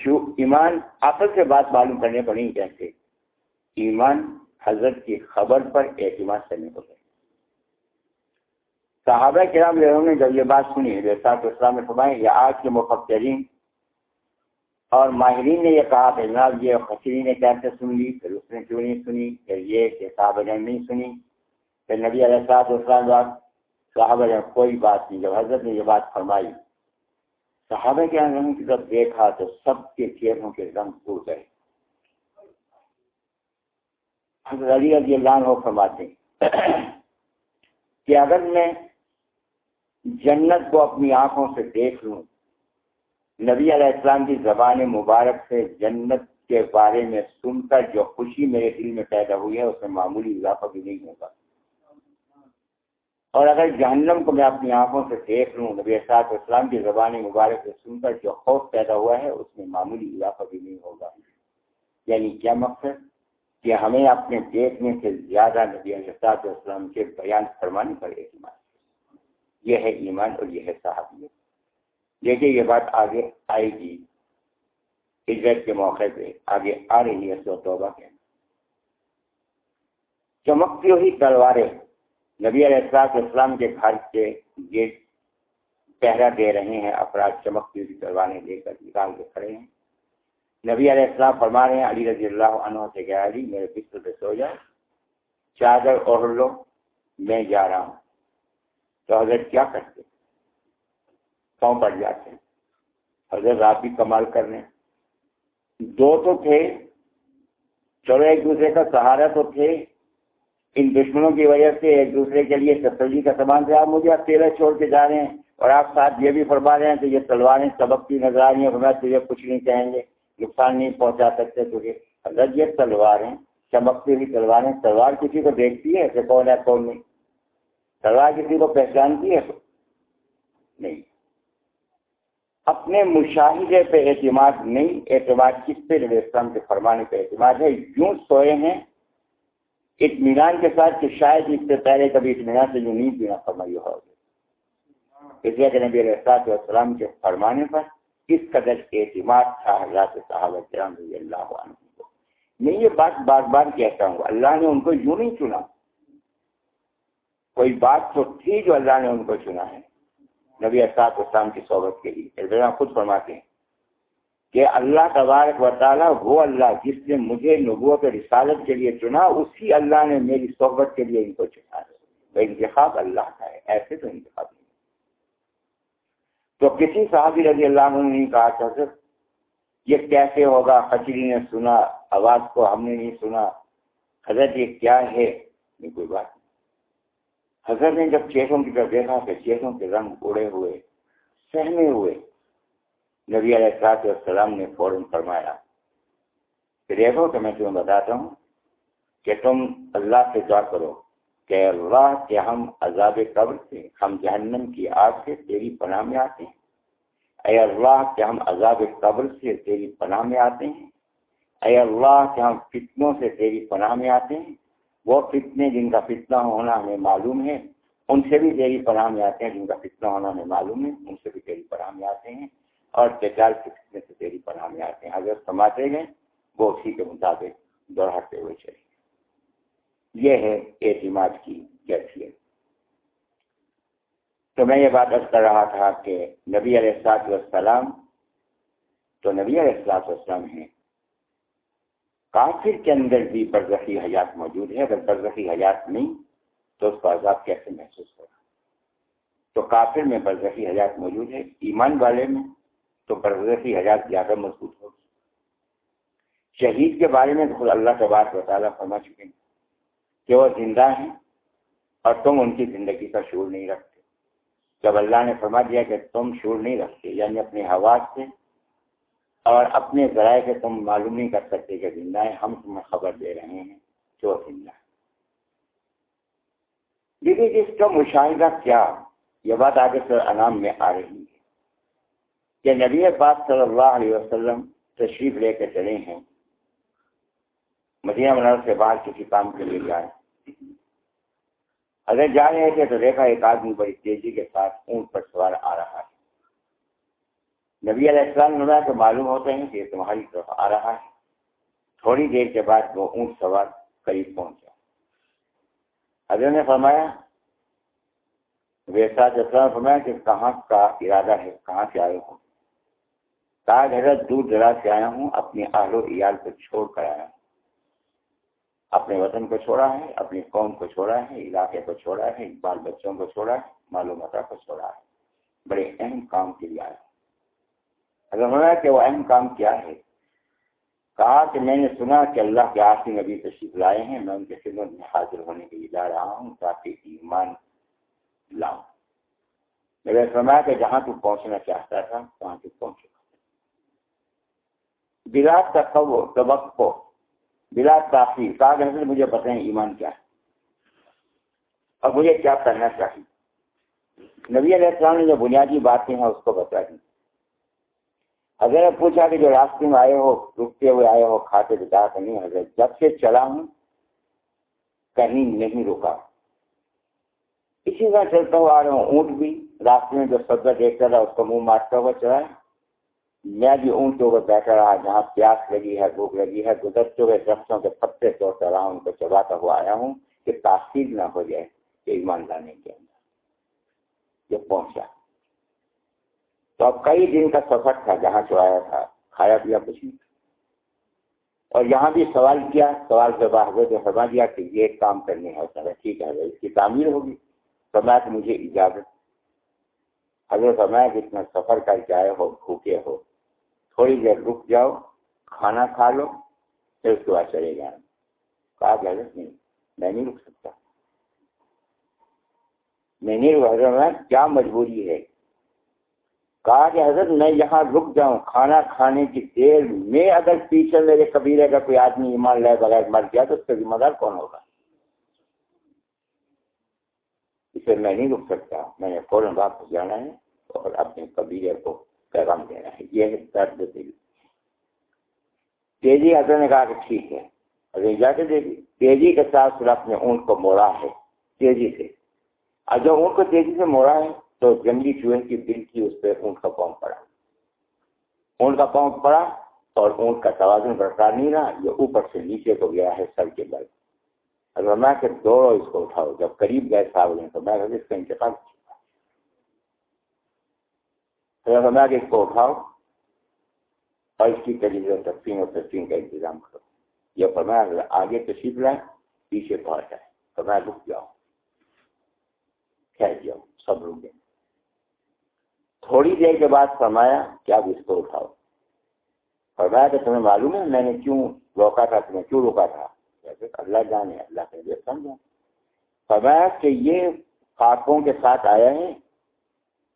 شو ایمان عقل سے بات معلوم کرنے کو نہیں کہتے ایمان حضرت کی خبر پر اعتماد کرنے کو کہتے صحابہ کرام لوگوں نے جب یہ بات سنی جیسا اسلام میں فرمائے یہ آج کے مفکرین، اور ماہرین نے یہ کہا کہ جناب یہ خشری نے کیسے سن لی پھر اس نے کیوں نہیں سنی، پھر یہ کہ صاحب نے نہیں سنی۔ پھر نبی علیہ صاحب اسلام بات صاحب نے کوئی بات نہیں، جب حضرت نے یہ بات فرمائی صحابہ کے رنگ کی جب دیکھا تو سب کے چہروں کے رنگ ٹوٹ گئے۔ حضرت علی رضی اللہ عنہ فرماتے کہ اگر میں جنت کو اپنی آنکھوں سے دیکھ لوں، نبی علیہ السلام کی زبان مبارک سے جنت کے بارے میں سن کر جو خوشی میرے دل میں پیدا ہوئی ہے، اس میں معمولی اضافہ بھی نہیں ہوگا۔ اور اگر جہنم کو میں اپنی آنکھوں سے دیکھ لوں، نبی صاحب اسلام کی زبان مبارک سے سن کر جو خوف پیدا ہوا ہے، اس میں معمولی اضافہ بھی نہیں ہوگا۔ یعنی کیا مقصد؟ کہ ہمیں اپنے دیکھنے سے زیادہ نبی صاحب اسلام کے بیان فرمانے پر اعتماد یہ ہے ایمان اور یہ ہے صحابیت۔ دیکھیے، یہ بات آگے آئے گی۔ ہجرت کے موقع پہ آگے آ رہی ہے سو توبہ کے۔ چمکتی ہوئی تلواریں نبی علیہ السلاط اسلام کے گھر کے گیٹ پہرا دے رہے ہیں، افراد چمکتی ہوئی تلواریں لے کر نکال کے کھڑے ہیں۔ نبی علیہ السلام فرما رہے ہیں، علی رضی اللہ عنہ سے گیا علی، میرے بستر پہ سو جاؤ چادر اوڑھ لو، میں جا رہا ہوں۔ تو حضرت کیا کرتے؟ پاؤں پڑ جاتے ہیں۔ حضرت رات بھی کمال کر رہے ہیں دو تو تھے، چلو ایک دوسرے کا سہارا تو تھے ان دشمنوں کی وجہ سے ایک دوسرے کے لیے تسلی کا سامان تھا آپ مجھے اکیلے چھوڑ کے جا رہے ہیں۔ اور آپ ساتھ یہ بھی فرما رہے ہیں کہ یہ تلواریں سبق کی نظر آ رہی ہیں میں تجھے کچھ نہیں کہیں گے، نقصان نہیں پہنچا سکتے تجھے۔ اگر یہ تلواریں چمکتی ہوئی تلواریں، تلوار کسی کو دیکھتی ہے کہ کون ہے، کون نہیں؟ تلوار کسی کو پہچانتی ہے؟ نہیں۔ اپنے مشاہدے پہ اعتماد نہیں، اعتماد کس پہ؟ نبی اسلام کے فرمانے پہ اعتماد ہے۔ یوں سوئے ہیں اطمینان کے ساتھ کہ شاید اس سے پہلے کبھی اطمینان سے جو نیند بھی نہ فرمائی ہوگی اس لیے کہ نبی علیہ السلام کے فرمانے پر کس قدر اعتماد تھا حضرات صحابہ کرام رضی اللہ عنہ کو۔ میں یہ بات بار بار کہتا ہوں، اللہ نے ان کو یوں نہیں چنا۔ کوئی بات تو تھی جو اللہ نے ان کو چنا ہے۔ نبی اسات اسلام کی صحبت کے لیے۔ خود فرماتے ہیں۔ کہ اللہ تبارک و تعالیٰ وہ اللہ جس نے مجھے نبوت رسالت کے لیے چنا، اسی اللہ نے میری صحبت کے لیے ان کو چنا ہے۔ تو انتخاب اللہ کا ہے، ایسے تو انتخاب نہیں۔ تو کسی صحابی رضی اللہ عنہ نے کہا اچھا تھا یہ کیسے ہوگا؟ خچری نے سنا، آواز کو ہم نے نہیں سنا۔ حضرت، یہ کیا ہے؟ یہ کوئی بات نہیں۔ حضرت نے جب چیخوں کی طرف دیکھا کہ چیخوں کے رنگ اڑے ہوئے، سہمے ہوئے۔ نبی علیہ السلام نے فوراً فرمایا کہ دیکھو کہ میں تمہیں بتاتا ہوں کہ تم اللہ سے دعا کرو کہ اللہ کہ ہم عذاب قبر سے ہم جہنم کی آگ سے تیری پناہ میں آتے ہیں اے اللہ کہ ہم عذاب قبر سے تیری پناہ میں آتے ہیں اے اللہ کہ ہم فتنوں سے تیری پناہ میں آتے ہیں وہ فتنے جن کا فتنہ ہونا ہمیں معلوم ہے ان سے بھی تیری پناہ میں آتے ہیں، جن کا فتنہ ہونا ہمیں معلوم ہے، ان سے بھی تیری پناہ میں آتے ہیں۔ اور بیچار کے فتنے سے تیری پناہ میں آتے ہیں۔ اگر سماتے گئے وہ اسی کے مطابق دوڑاتے ہوئے چلے۔ یہ ہے اعتماد کی کیفیت۔ تو میں یہ بات ارد کر رہا تھا کہ نبی علیہ السلاط والسلام، تو نبی علیہ السلاط والسلام ہیں۔ کافر کے اندر بھی برزخی حیات موجود ہے۔ اگر برزخی حیات نہیں، تو اس کو عذاب کیسے محسوس ہوگا؟ تو کافر میں برزخی حیات موجود ہے، ایمان والے میں تو برزخی حیات زیادہ مضبوط ہوگی۔ شہید کے بارے میں خود اللہ کا بات بطالہ فرما چکے ہیں کہ وہ زندہ ہیں اور تم ان کی زندگی کا شور نہیں رکھتے۔ جب اللہ نے فرما دیا کہ تم شور نہیں رکھتے یعنی اپنے حواس سے اور اپنے ذرائع سے تم معلوم نہیں کر سکتے کہ زندہ ہے ہم تمہیں خبر دے رہے ہیں جو زندہ ہے لیکن اس کا مشاہدہ کیا، یہ بات آگے سے انعام میں آ رہی ہے۔ کہ نبی پاک صلی اللہ علیہ وسلم تشریف لے کے چلے ہیں۔ مدینہ منور سے باہر کسی کام کے لیے جائے اگر جا رہے تھے تو دیکھا ایک آدمی بڑی تیزی کے ساتھ اونٹ پر سوار آ رہا ہے۔ نبی علیہ السلام نے تو معلوم ہوتے ہیں کہ یہ تمہاری طرف آ رہا ہے۔ تھوڑی دیر کے بعد وہ اونٹ سوار قریب پہنچا حضرت نے فرمایا، ویسا جسرا فرمایا کہ کہاں کا ارادہ ہے، کہاں سے آئے ہوں کہا حضرت دور دراز سے آیا ہوں، اپنی آل و ایال کو چھوڑ کر آیا ہوں۔ اپنے وطن کو چھوڑا ہے، اپنی قوم کو چھوڑا ہے، علاقے کو چھوڑا ہے، بال بچوں کو چھوڑا ہے معلومات کو چھوڑا ہے۔ بڑے اہم کام کے لیے آیا اگر ہو رہا ہے کہ وہ اہم کام کیا ہے، کہا کہ میں نے سنا کہ اللہ کے آخری نبی تشریف لائے ہیں، میں ان کے خدمت میں حاضر ہونے کے لیے جا رہا ہوں تاکہ ایمان لاؤں۔ میرے فرمایا کہ جہاں تو پہنچنا چاہتا تھا، وہاں تو پہنچ بلا تصور، توقع، بلا تاخیر. کہا کہ مجھے بتائیں ایمان کیا ہے؟ اور مجھے کیا کرنا چاہیے؟ نبی علیہ السلام نے جو بنیادی باتیں ہیں اس کو بتا دی۔ حضرت پوچھا کہ جو راستے میں آئے ہو، رکتے ہوئے آئے ہو، کھاتے بتا تو نہیں، حضرت، جب سے چلا ہوں، کہیں نہیں رکا۔ اسی طرح چلتا ہوا آ رہا ہوں، اونٹ بھی راستے میں جو سبزہ دیکھتا رہا اس کو منہ مارتا ہوا چلا۔ ہے میں بھی اونٹ کے بیٹھا رہا، جہاں پیاس لگی ہے، بھوک لگی ہے گزرتے ہوئے درختوں کے پتے توڑتا رہا ان کو چباتا ہوا آیا ہوں کہ تاثیر نہ ہو جائے کہ ایمان لانے کے اندر یہ پہنچا۔ تو اب کئی دن کا سفر تھا، جہاں سے آیا تھا، کھایا پیا کچھ نہیں۔ اور یہاں بھی سوال کیا، سوال کے بعد حضرت فرما دیا کہ یہ کام کرنے ہے ٹھیک ہے اس کی تعمیر ہوگی فرمایا کہ مجھے اجازت۔ حضرت فرمایا کہ اتنا سفر کر کے آئے ہو، بھوکے ہو۔ تھوڑی دیر رک جاؤ، کھانا کھا لو، پھر اس کے بعد چلے جانا۔ کہا کہ حضرت نہیں، میں نہیں رک سکتا۔ میں نہیں رک حضرت کیا مجبوری ہے؟ کہا کہ حضرت، میں یہاں رک جاؤں، کھانا کھانے کی دیر میں اگر پیچھے میرے قبیلے کا کوئی آدمی ایمان لے بغیر مر گیا تو اس کا ذمہ دار کون ہوگا؟ اسے میں نہیں رک سکتا، میں نے فوراً واپس جانا ہے اور اپنے قبیلے کو پیغام دینا ہے، یہ ہے درد دل۔ تیزی حضرت نے کہا کہ ٹھیک ہے۔ اگر جا کے دے دی۔ تیزی کے ساتھ پھر اپنے اونٹ کو موڑا ہے، تیزی سے۔ اور جو اونٹ کو تیزی سے موڑا ہے، تو جنگلی چوہے کی دل کی اس پہ اونٹ کا پاؤں پڑا۔ اونٹ کا پاؤں پڑا اور اونٹ کا توازن برقرار نہیں رہا، یہ اوپر سے نیچے کو گیا ہے سر کے بل۔ اگر میں کہ دوڑو اس کو اٹھاؤ۔ جب قریب گئے صاحب نے تو میں اس کا انتقال میں کہ اس کو اٹھاؤ اور اس کی قریب تقسیم اور تقسیم کا انتظام کرو یہ فرمایا آگے تشریف لائیں پیچھے پہنچ جائے تو میں رک جاؤ ٹھہر جاؤ سب رک گئے تھوڑی دیر کے بعد فرمایا کہ اب اس کو اٹھاؤ فرمایا کہ تمہیں معلوم ہے میں نے کیوں روکا تھا تمہیں کیوں روکا تھا اللہ جانے اللہ کے لیے سمجھا فرمایا کہ یہ خاکوں کے ساتھ آیا ہے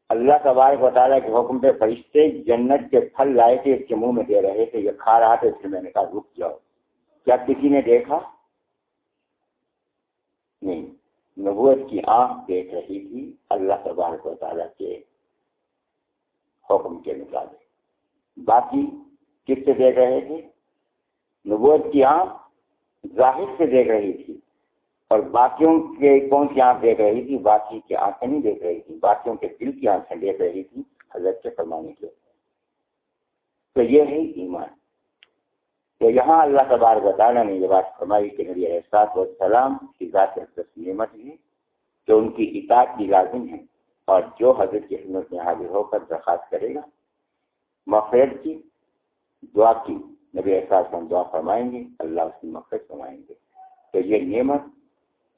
اللہ تبارک بتا کے حکم پہ فرشتے جنت کے پھل لائے تھے، اس کے منہ میں دے رہے تھے، یہ کھا رہا تھا، اس لیے میں نے کہا رک جاؤ۔ کیا کسی نے دیکھا؟ نہیں۔ نبوت کی آنکھ دیکھ رہی تھی اللہ تبارک و تعالیٰ کے حکم کے مطابق۔ باقی کس سے دیکھ رہے تھے؟ نبوت کی آنکھ ظاہر سے دیکھ رہی تھی۔ اور باقیوں کے کون سی آنکھ دیکھ رہی تھی؟ باقی کی آنکھیں نہیں دیکھ رہی تھی، باقیوں کے دل کی آنکھیں دیکھ رہی تھی حضرت کے فرمانے کے۔ تو یہ ہے ایمان۔ تو یہاں اللہ تبار تعالیٰ نے یہ بات فرمائی کہ نبی احساس و سلام کی ذات نعمت ہے کہ ان کی اطاعت بھی لازم ہے اور جو حضرت کی خدمت میں حاضر ہو کر درخواست کرے گا۔ مفید کی دعا کی نبی احساس ہم دعا فرمائیں گے، اللہ اس کی مقصد فرمائیں گے۔ تو یہ نعمت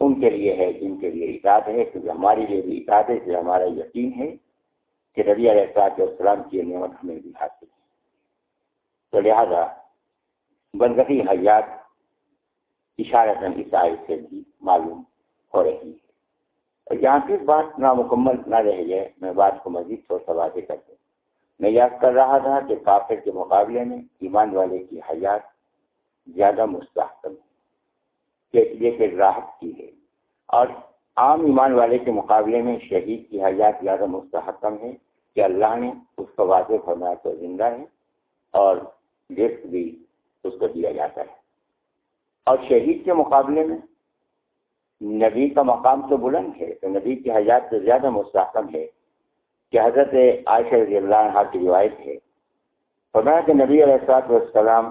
ان کے لیے ہے، جن کے لیے اطاعت ہے کیونکہ ہمارے لیے بھی اطاعت ہے کہ ہمارا یقین ہے کہ نبی علیہ السلاط السلام کی نعمت ہمیں بھی حاصل ہے۔ تو لہذا بندگی حیات اشارت عیسائی سے بھی معلوم ہو رہی ہے۔ اور یہاں پھر بات نامکمل نہ رہ جائے، میں بات کو مزید تھوڑا سا واضح کر دوں۔ میں یاد کر رہا تھا کہ کافر کے مقابلے میں ایمان والے کی حیات زیادہ مستحکم ہے، کہ راحت کی ہے۔ اور عام ایمان والے کے مقابلے میں شہید کی حیات زیادہ مستحکم ہے کہ اللہ نے اس کو واضح فرمایا تو زندہ ہے اور رسک بھی اس کو دیا جاتا ہے۔ اور شہید کے مقابلے میں نبی کا مقام تو بلند ہے، تو نبی کی حیات سے زیادہ مستحکم ہے کہ حضرت عائشہ رضی اللہ عنہ کی روایت ہے۔ فرمایا کہ نبی علیہ السلاط والسلام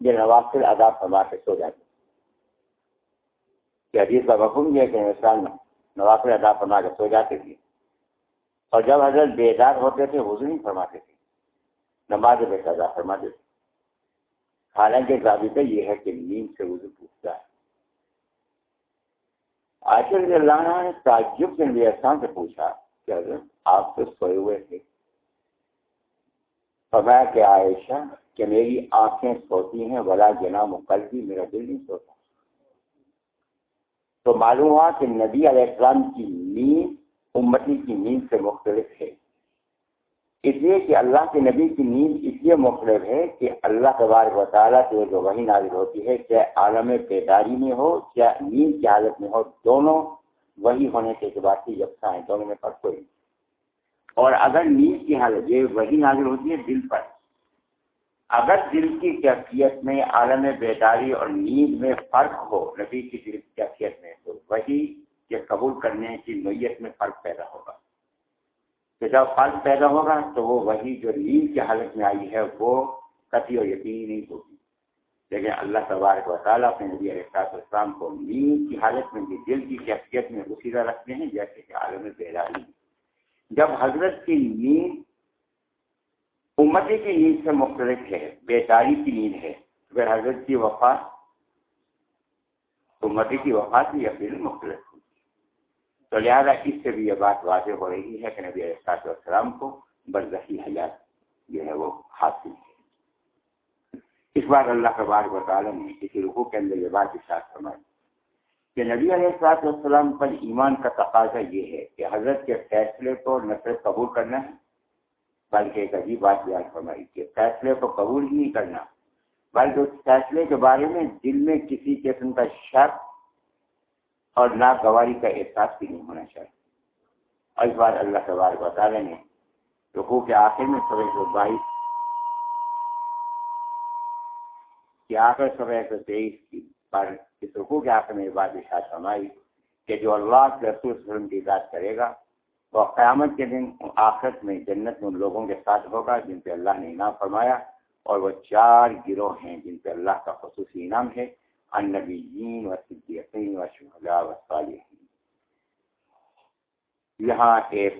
یہ نوافل ادا فرما کے سو جاتے کہ حدیث کا مفہوم یہ کہ انسان نوافل ادا فرما کے سو جاتے تھے۔ اور جب حضرت بیدار ہوتے تھے وضو نہیں فرماتے تھے۔ نماز بے ادا فرماتے تھے۔ حالانکہ ضابطہ یہ ہے کہ نیند سے وضو پوچھتا ہے۔ آخر اللہ نے تعجب کے نبی احسان سے پوچھا کہ حضرت، آپ تو سوئے ہوئے تھے۔ فرمایا کہ عائشہ، کہ میری آنکھیں سوتی ہیں، ولا جنا مکل میرا دل نہیں سوتا۔ تو معلوم ہوا کہ نبی علیہ السلام کی نیند امتی کی نیند سے مختلف ہے۔ اس لیے کہ اللہ کے نبی کی نیند اس لیے مختلف ہے کہ اللہ تبارک و تعالیٰ سے جو وہی نازل ہوتی ہے، چاہے عالم بیداری میں ہو، چاہے نیند کی حالت میں ہو، دونوں وہی ہونے کے اعتبار سے یکساں ہیں، دونوں میں فرق کوئی اور اگر نیند کی حالت، یہ وہی نازل ہوتی ہے دل پر اگر دل کی کیفیت میں، عالم بیداری اور نیند میں فرق ہو، نبی کی دل کی کیفیت میں، تو وہی کے قبول کرنے کی نوعیت میں فرق پیدا ہوگا۔ تو جب فرق پیدا ہوگا، تو وہ وہی جو نیند کی حالت میں آئی ہے، وہ کتی اور یقینی نہیں ہوگی۔ لیکن اللہ تبارک و تعالیٰ اپنے نبی علیہ السلام کو نیند کی حالت میں بھی، دل کی کیفیت میں اسی رکھتے ہیں، جیسے کہ عالم بیداری۔ جب حضرت کی نیند امتی کی نیند سے مختلف ہے بیداری کی نیند ہے۔ پھر حضرت کی وفات امتی کی وفات بھی یقین مختلف تو لہٰذا اس سے بھی یہ بات واضح ہو رہی ہے کہ نبی علیہ السلام کو برزخی حیات جو ہے وہ حاصل ہے۔ اس بار اللہ کے بار تعالیٰ نے کسی رخو کے اندر یہ بات اشاعت فرمائی کہ نبی علیہ السلاط والسلام پر ایمان کا تقاضا یہ ہے کہ حضرت کے فیصلے کو نہ صرف قبول کرنا ہے۔ بلکہ ایک عجیب بات بیان فرمائی کہ فیصلے کو قبول ہی نہیں کرنا، بلکہ اس فیصلے کے بارے میں دل میں کسی قسم کا شک اور ناگواری کا احساس بھی نہیں ہونا چاہیے۔ اور اس بار اللہ تبارک تعالیٰ نے رخو کے آخر میں سب سو بائیس کی آخر سب ایک سو تیئیس کی پر اس رخو کے آخر میں یہ بات اشاعت فرمائی کہ جو اللہ کے رسول وسلم کی ذات کرے گا وہ قیامت کے دن آخرت میں جنت میں ان لوگوں کے ساتھ ہوگا جن پہ اللہ نے انعام فرمایا اور وہ چار گروہ ہیں جن پہ اللہ کا خصوصی انعام ہے، النبیین و صدیقین و شہداء و صالحین۔ یہاں ایک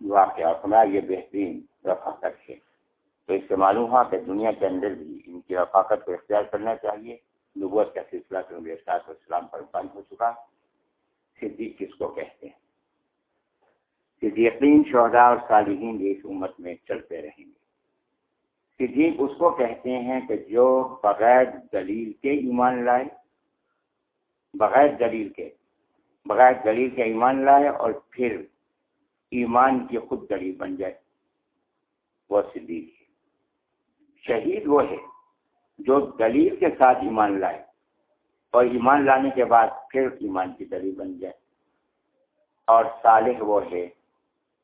واقعہ سنا یہ بہترین رفاقت ہے۔ تو اس سے معلوم ہوا کہ دنیا کے اندر بھی ان کی رفاقت کو اختیار کرنا چاہیے۔ نبوت کا سلسلہ تو نبی اسلام پر بند ہو چکا۔ صدیق کس کو کہتے ہیں؟ صدیقین شہداء اور صالحین اس امت میں چلتے رہیں گے۔ صدیق اس کو کہتے ہیں کہ جو بغیر دلیل کے ایمان لائے، بغیر دلیل کے، بغیر دلیل کے ایمان لائے اور پھر ایمان کی خود دلیل بن جائے۔ وہ صدیق ہے۔ شہید وہ ہے جو دلیل کے ساتھ ایمان لائے اور ایمان لانے کے بعد پھر ایمان کی دلیل بن جائے۔ اور صالح وہ ہے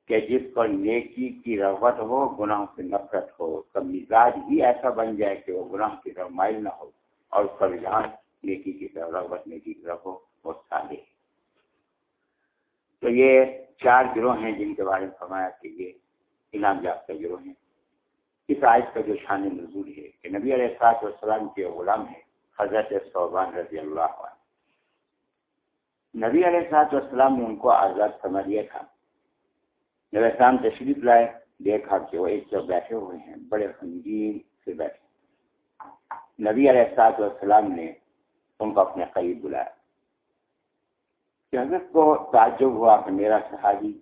کہ جس پر نیکی کی رغبت ہو گناہ سے نفرت ہو۔ اس کا مزاج ہی ایسا بن جائے کہ وہ گناہ کی طرف مائل نہ ہو اور اس کا رجحان نیکی کی طرف، رغبت نیکی کی طرف ہو، وہ سالے تو یہ چار گروہ ہیں جن کے بارے میں فرمایا کہ یہ انعام یافتہ گروہ ہیں۔ اس آیت کا جو شان نزول ہے کہ نبی علیہ السلاط والسلام کے غلام ہے حضرت صوبان رضی اللہ عنہ۔ نبی علیہ السلاط والسلام نے ان کو آزاد سمجھ لیا تھا۔ جب احسان تشریف لائے، دیکھا کہ وہ ایک جگہ بیٹھے ہوئے ہیں، بڑے خنجیر سے بیٹھے۔ نبی علیہ السلاط والسلام نے ان کو اپنے قریب بلایا۔ کہ حضرت کو تعجب ہوا کہ میرا صحابی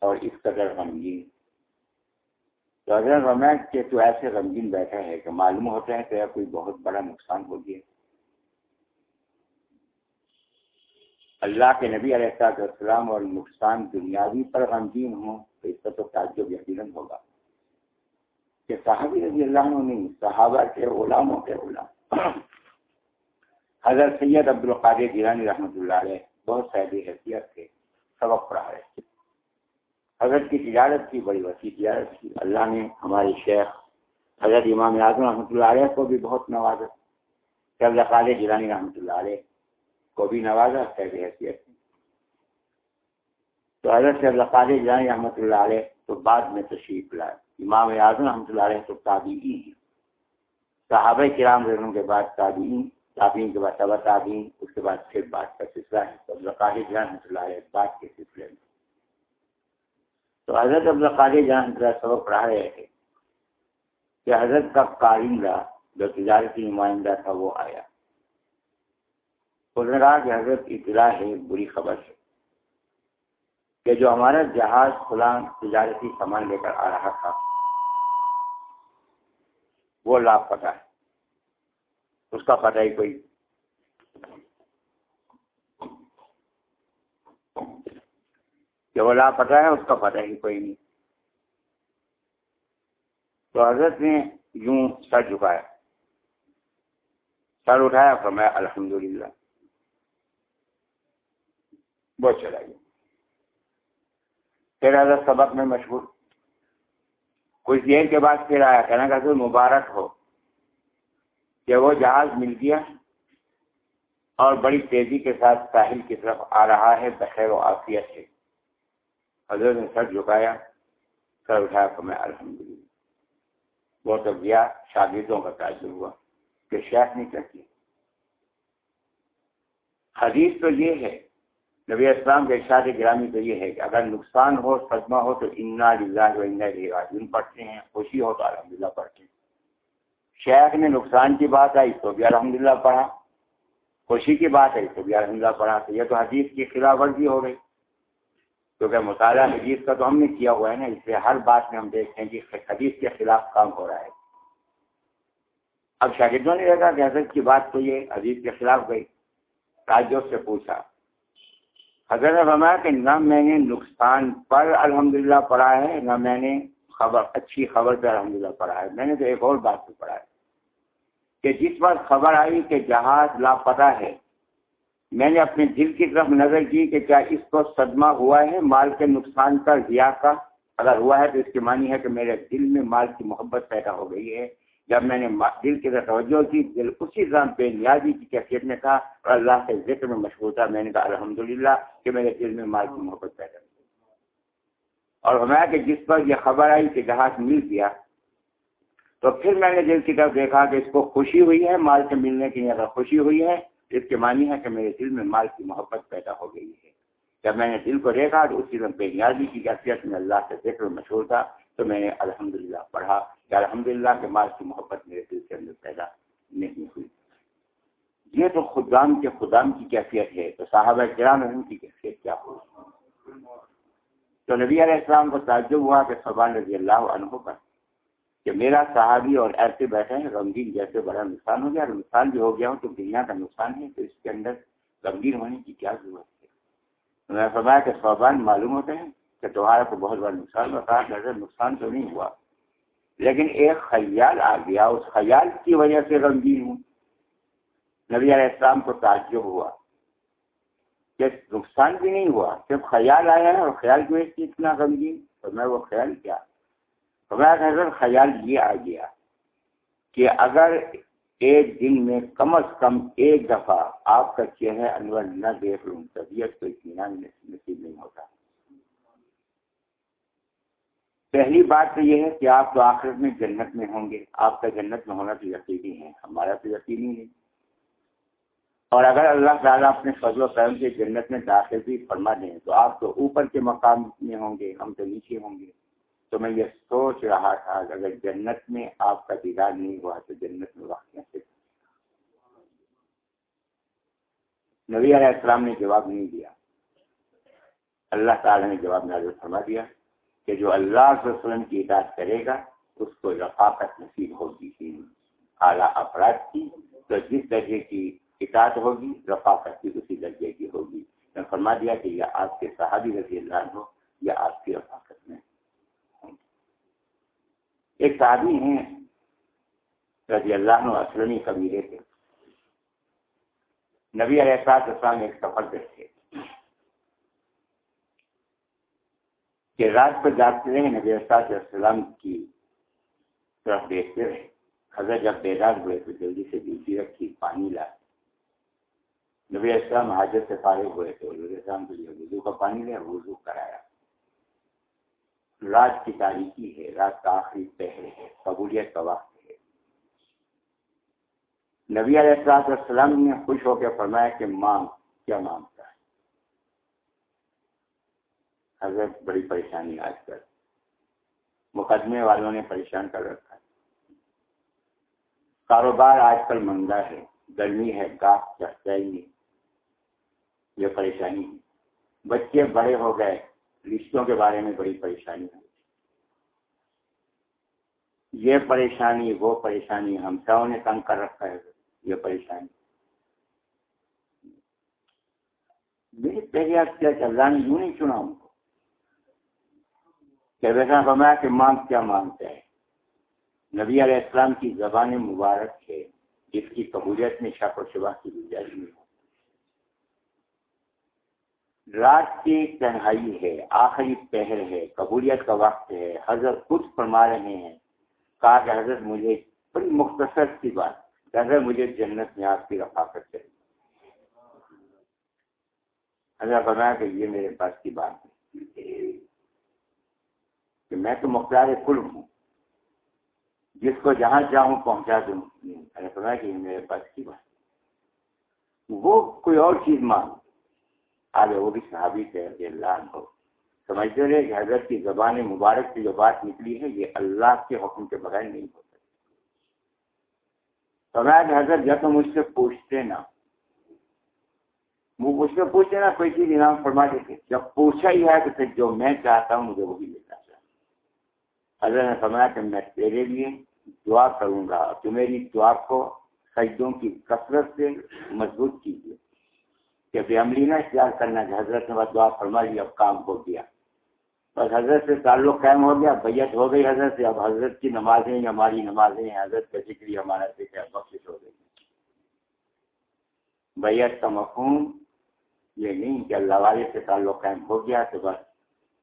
اور اس قدر غمگین۔ تو حضرت رمیت کہ تو ایسے غمگین بیٹھا ہے کہ معلوم ہوتا ہے کہ کوئی بہت بڑا نقصان ہو گیا۔ اللہ کے نبی علیہ السلاط السلام اور نقصان دنیاوی پر غمگین ہوں تو اس کا تو تعجب یقیناً ہوگا کہ صحابی رضی اللہ عنہ نہیں، صحابہ کے غلاموں کے غلام۔ حضرت سید عبد القادر گیرانی رحمۃ اللہ علیہ بہت سہدی حیثیت تھے سبق پڑھا رہے تھے۔ حضرت کی تجارت کی، بڑی وسیع تجارت تھی اللہ نے ہمارے شیخ حضرت امام اعظم رحمۃ اللہ علیہ کو بھی بہت نوازا۔ عبد القادر گیرانی رحمۃ اللہ علیہ کو بھی نوازا حیثیت تو حضرت سے اللہ جائیں رحمۃ اللہ علیہ تو بعد میں تشریف لائے۔ امام اعظم رحمۃ اللہ علیہ تو تابعی ہیں۔ صحابہ کرام رحم کے بعد تابعین تابعین کے بعد طبع تابعین، اس کے بعد پھر بات کا سلسلہ ہے۔ تو اللہ جان رحمۃ اللہ علیہ بات کے سلسلے میں۔ تو حضرت عبد اللہ جان اللہ سبق پڑھا رہے تھے کہ حضرت کا کارندہ جو تجارتی نمائندہ تھا، وہ آیا۔ اس نے کہا کہ حضرت اطلاع ہے، بری خبر ہے کہ جو ہمارا جہاز فلاں تجارتی سامان لے کر آ رہا تھا، وہ لاپ پتہ ہے۔ اس کا پتہ ہی کوئی کہ وہ لاپتہ ہے، اس کا پتہ ہی کوئی نہیں۔ تو حضرت نے یوں سر جھکایا، سر اٹھایا تو میں الحمد للہ وہ چلا گیا۔ پھر حضرت سبق میں مشہور کچھ دیر کے بعد پھر آیا، کہنا کہ مبارک ہو، کہ وہ جہاز مل گیا اور بڑی تیزی کے ساتھ ساحل کی طرف آ رہا ہے بخیر و عافیت سے۔ حضرت نے سر جھکایا، سر اٹھایا، تو میں الحمد للہ بہت ابیا شاگردوں کا تعجب ہوا کہ شیخ نہیں کرتی حدیث تو یہ ہے نبی اسلام کے ارشاد گرامی تو یہ ہے کہ اگر نقصان ہو، صدمہ ہو تو انا للہ و انا راجعون پڑھتے ہیں، خوشی ہو تو الحمدللہ پڑھتے ہیں۔ شیخ نے نقصان کی بات آئی تو بھی الحمدللہ پڑھا۔ خوشی کی بات آئی تو بھی الحمدللہ پڑھا۔ تو یہ تو حدیث کی خلاف ورزی ہو گئی۔ کیونکہ مطالعہ حدیث کا تو ہم نے کیا ہوا ہے نا، اس لیے ہر بات میں ہم دیکھتے ہیں کہ حدیث کے خلاف کام ہو رہا ہے۔ اب شاگردوں نے دیکھا کہ حضرت کی بات تو یہ حدیث کے خلاف گئی۔ تاجر سے پوچھا۔ حضرت نے فرمایا کہ نہ میں نے نقصان پر الحمدللہ پڑھا ہے، نہ میں نے خبر، اچھی خبر پہ الحمدللہ پڑھا ہے۔ میں نے تو ایک اور بات پہ پڑھا ہے کہ جس وقت خبر آئی کہ جہاز لاپتہ ہے، میں نے اپنے دل کی طرف نظر کی کہ کیا اس کو صدمہ ہوا ہے مال کے نقصان کا ضیا کا؟ اگر ہوا ہے تو اس کی معنی ہے کہ میرے دل میں مال کی محبت پیدا ہو گئی ہے۔ جب میں نے دل کی طرف توجہ کی، دل اسی طرح بے نیازی کی کیفیت میں تھا اور اللہ کے ذکر میں مشہور تھا۔ میں نے کہا الحمد کہ میرے دل میں مال کی محبت پیدا ہوئی اور ہمارا کہ جس پر یہ خبر آئی کہ جہاز مل گیا، تو پھر میں نے دل کی طرف دیکھا کہ اس کو خوشی ہوئی ہے، مال کے ملنے کی اگر خوشی ہوئی ہے اس کے معنی ہے کہ میرے دل میں مال کی محبت پیدا ہو گئی ہے۔ جب میں نے دل کو دیکھا تو اسی دن بے نیازی کی کیفیت میں اللہ کے ذکر مشہور تھا۔ تو میں نے الحمد للہ پڑھا کہ الحمد للہ کے مال کی محبت میرے دل کے اندر پیدا نہیں ہوئی۔ یہ تو خدام کے خدام کی کیفیت ہے، تو صاحب کرام ان کی کیفیت کیا ہو تو نبی علیہ السلام کو تعجب ہوا کہ صبح رضی اللہ عنہ پر کہ میرا صحابی اور ایسے بیٹھے ہیں رنگین جیسے بڑا نقصان ہو گیا اور نقصان بھی ہو گیا ہو تو دنیا کا نقصان ہے، تو اس کے اندر رنگین ہونے کی کیا ضرورت ہے؟ میں فرمایا کہ صوبان معلوم ہوتے ہیں کہ تمہارا کو بہت بڑا نقصان ہوتا ہے نظر نقصان تو نہیں ہوا۔ لیکن ایک خیال آ گیا، اس خیال کی وجہ سے رنگین ہوں۔ نبی علیہ السلام کو تعجب ہوا کہ نقصان بھی نہیں ہوا، صرف خیال آیا ہے اور خیال کی وجہ سے اتنا غمگین؟ تو میں وہ خیال کیا؟ نظر خیال یہ آ گیا کہ اگر ایک دن میں کم از کم ایک دفعہ آپ کا چہرہ انور نہ دیکھ لوں، طبیعت کو اطمینان نصیب نہیں ہوتا۔ پہلی بات تو یہ ہے کہ آپ تو آخرت میں جنت میں ہوں گے، آپ کا جنت میں ہونا تو یقینی ہے، ہمارا تو یقینی ہے۔ اور اگر اللہ تعالیٰ اپنے فضل و کرم سے جنت میں داخل بھی فرما دیں تو آپ تو اوپر کے مقام میں ہوں گے، ہم تو نیچے ہوں گے۔ تو میں یہ سوچ رہا تھا کہ اگر جنت میں آپ کا دیدار نہیں ہوا تو جنت میں واقع سے نبی علیہ السلام نے جواب نہیں دیا۔ اللہ تعالیٰ نے جواب نازل فرما دیا۔ کہ جو اللہ علیہ وسلم کی اطاعت کرے گا، اس کو رفاقت نصیب ہوگی۔ اعلیٰ افراد کی تو جس درجے کی اطاعت ہوگی، رفاقت بھی اسی درجے کی ہوگی۔ میں فرما دیا کہ یہ آپ کے صحابی رضی اللہ ہو یا آپ کی رفاقت میں۔ ایک صحابی ہیں رضی اللہ عنہ اسلمی قبیلے تھے۔ نبی علیہ السلام ایک سفر پہ تھے۔ کہ رات پہ جاتے رہے نبی علیہ السلام کی طرف دیکھتے رہے حضرت جب بیدار ہوئے تو جلدی سے ڈیوٹی رکھی، پانی لائے نبی علیہ السلام حاجت سے فارغ ہوئے تھے نبی السلام کے لیے وضو کا پانی لیا وضو کرایا۔ رات کی تاریخی ہے، رات کا آخری پہرے ہے، قبولیت کا وقت ہے۔ نبی علیہ السلام نے خوش ہو کے فرمایا کہ مانگ، کیا مانگتا ہے حضرت بڑی پریشانی آج کل۔ مقدمے والوں نے پریشان کر رکھا ہے۔ کاروبار آج کل منگا ہے، گرمی ہے گاہ چڑھتا ہی نہیں۔ یہ پریشانی ہے۔ بچے بڑے ہو گئے، رشتوں کے بارے میں بڑی پریشانی ہے۔ یہ پریشانی، وہ پریشانی ہم سب نے تنگ کر رکھا ہے۔ یہ پریشانی۔ میرے پہلے آپ کیا اللہ نے یوں نہیں چنا ہم کو کہ ویسا فرمایا کہ مانگ کیا مانگتا ہے نبی علیہ السلام کی زبان مبارک ہے، جس کی قبولیت میں شاق و شبہ کی گنجائش نہیں رات کی تنہائی ہے، آخری پہر ہے، قبولیت کا وقت ہے، حضرت خود فرما رہے ہیں۔ کہا کہ حضرت مجھے بڑی مختصر سی بات، کہ حضرت مجھے جنت میں آپ کی رفاقت چاہیے۔ حضرت فرمایا کہ یہ میرے پاس کی بات ہے۔ کہ میں تو مختار کل ہوں۔ جس کو جہاں چاہوں پہنچا دوں۔ فرمایا کہ میرے پاس کی بات وہ کوئی اور چیز مانگ آگے وہ بھی صحابی سے اللہ ہو سمجھتے رہے کہ حضرت کی زبان مبارک سے جو بات نکلی ہے، یہ اللہ کے حکم کے بغیر نہیں ہو سکتی۔ فرمایا کہ حضرت، جب تم مجھ سے پوچھتے نا مجھ سے پوچھتے نا، کوئی چیز انعام فرما دیتے۔ جب پوچھا ہی ہے کہ جو میں چاہتا ہوں، مجھے وہی لیتا چاہتا حضرت نے فرمایا کہ میں تیرے لیے دعا کروں گا تو میری دعا کو سجدوں کی کثرت سے مضبوط کیجیے۔ کہ بے عملی نہ اختیار کرنا کہ حضرت نے بس دعا فرما لی اب کام ہو گیا۔ بس حضرت سے تعلق قائم ہو گیا بیت ہو گئی حضرت سے۔ اب حضرت کی نمازیں ہماری نمازیں ہیں، حضرت کا ذکر ہمارا ذکر بخش ہو گئی۔ بیت کا مفہوم یہ نہیں کہ اللہ والے سے تعلق قائم ہو گیا تو بس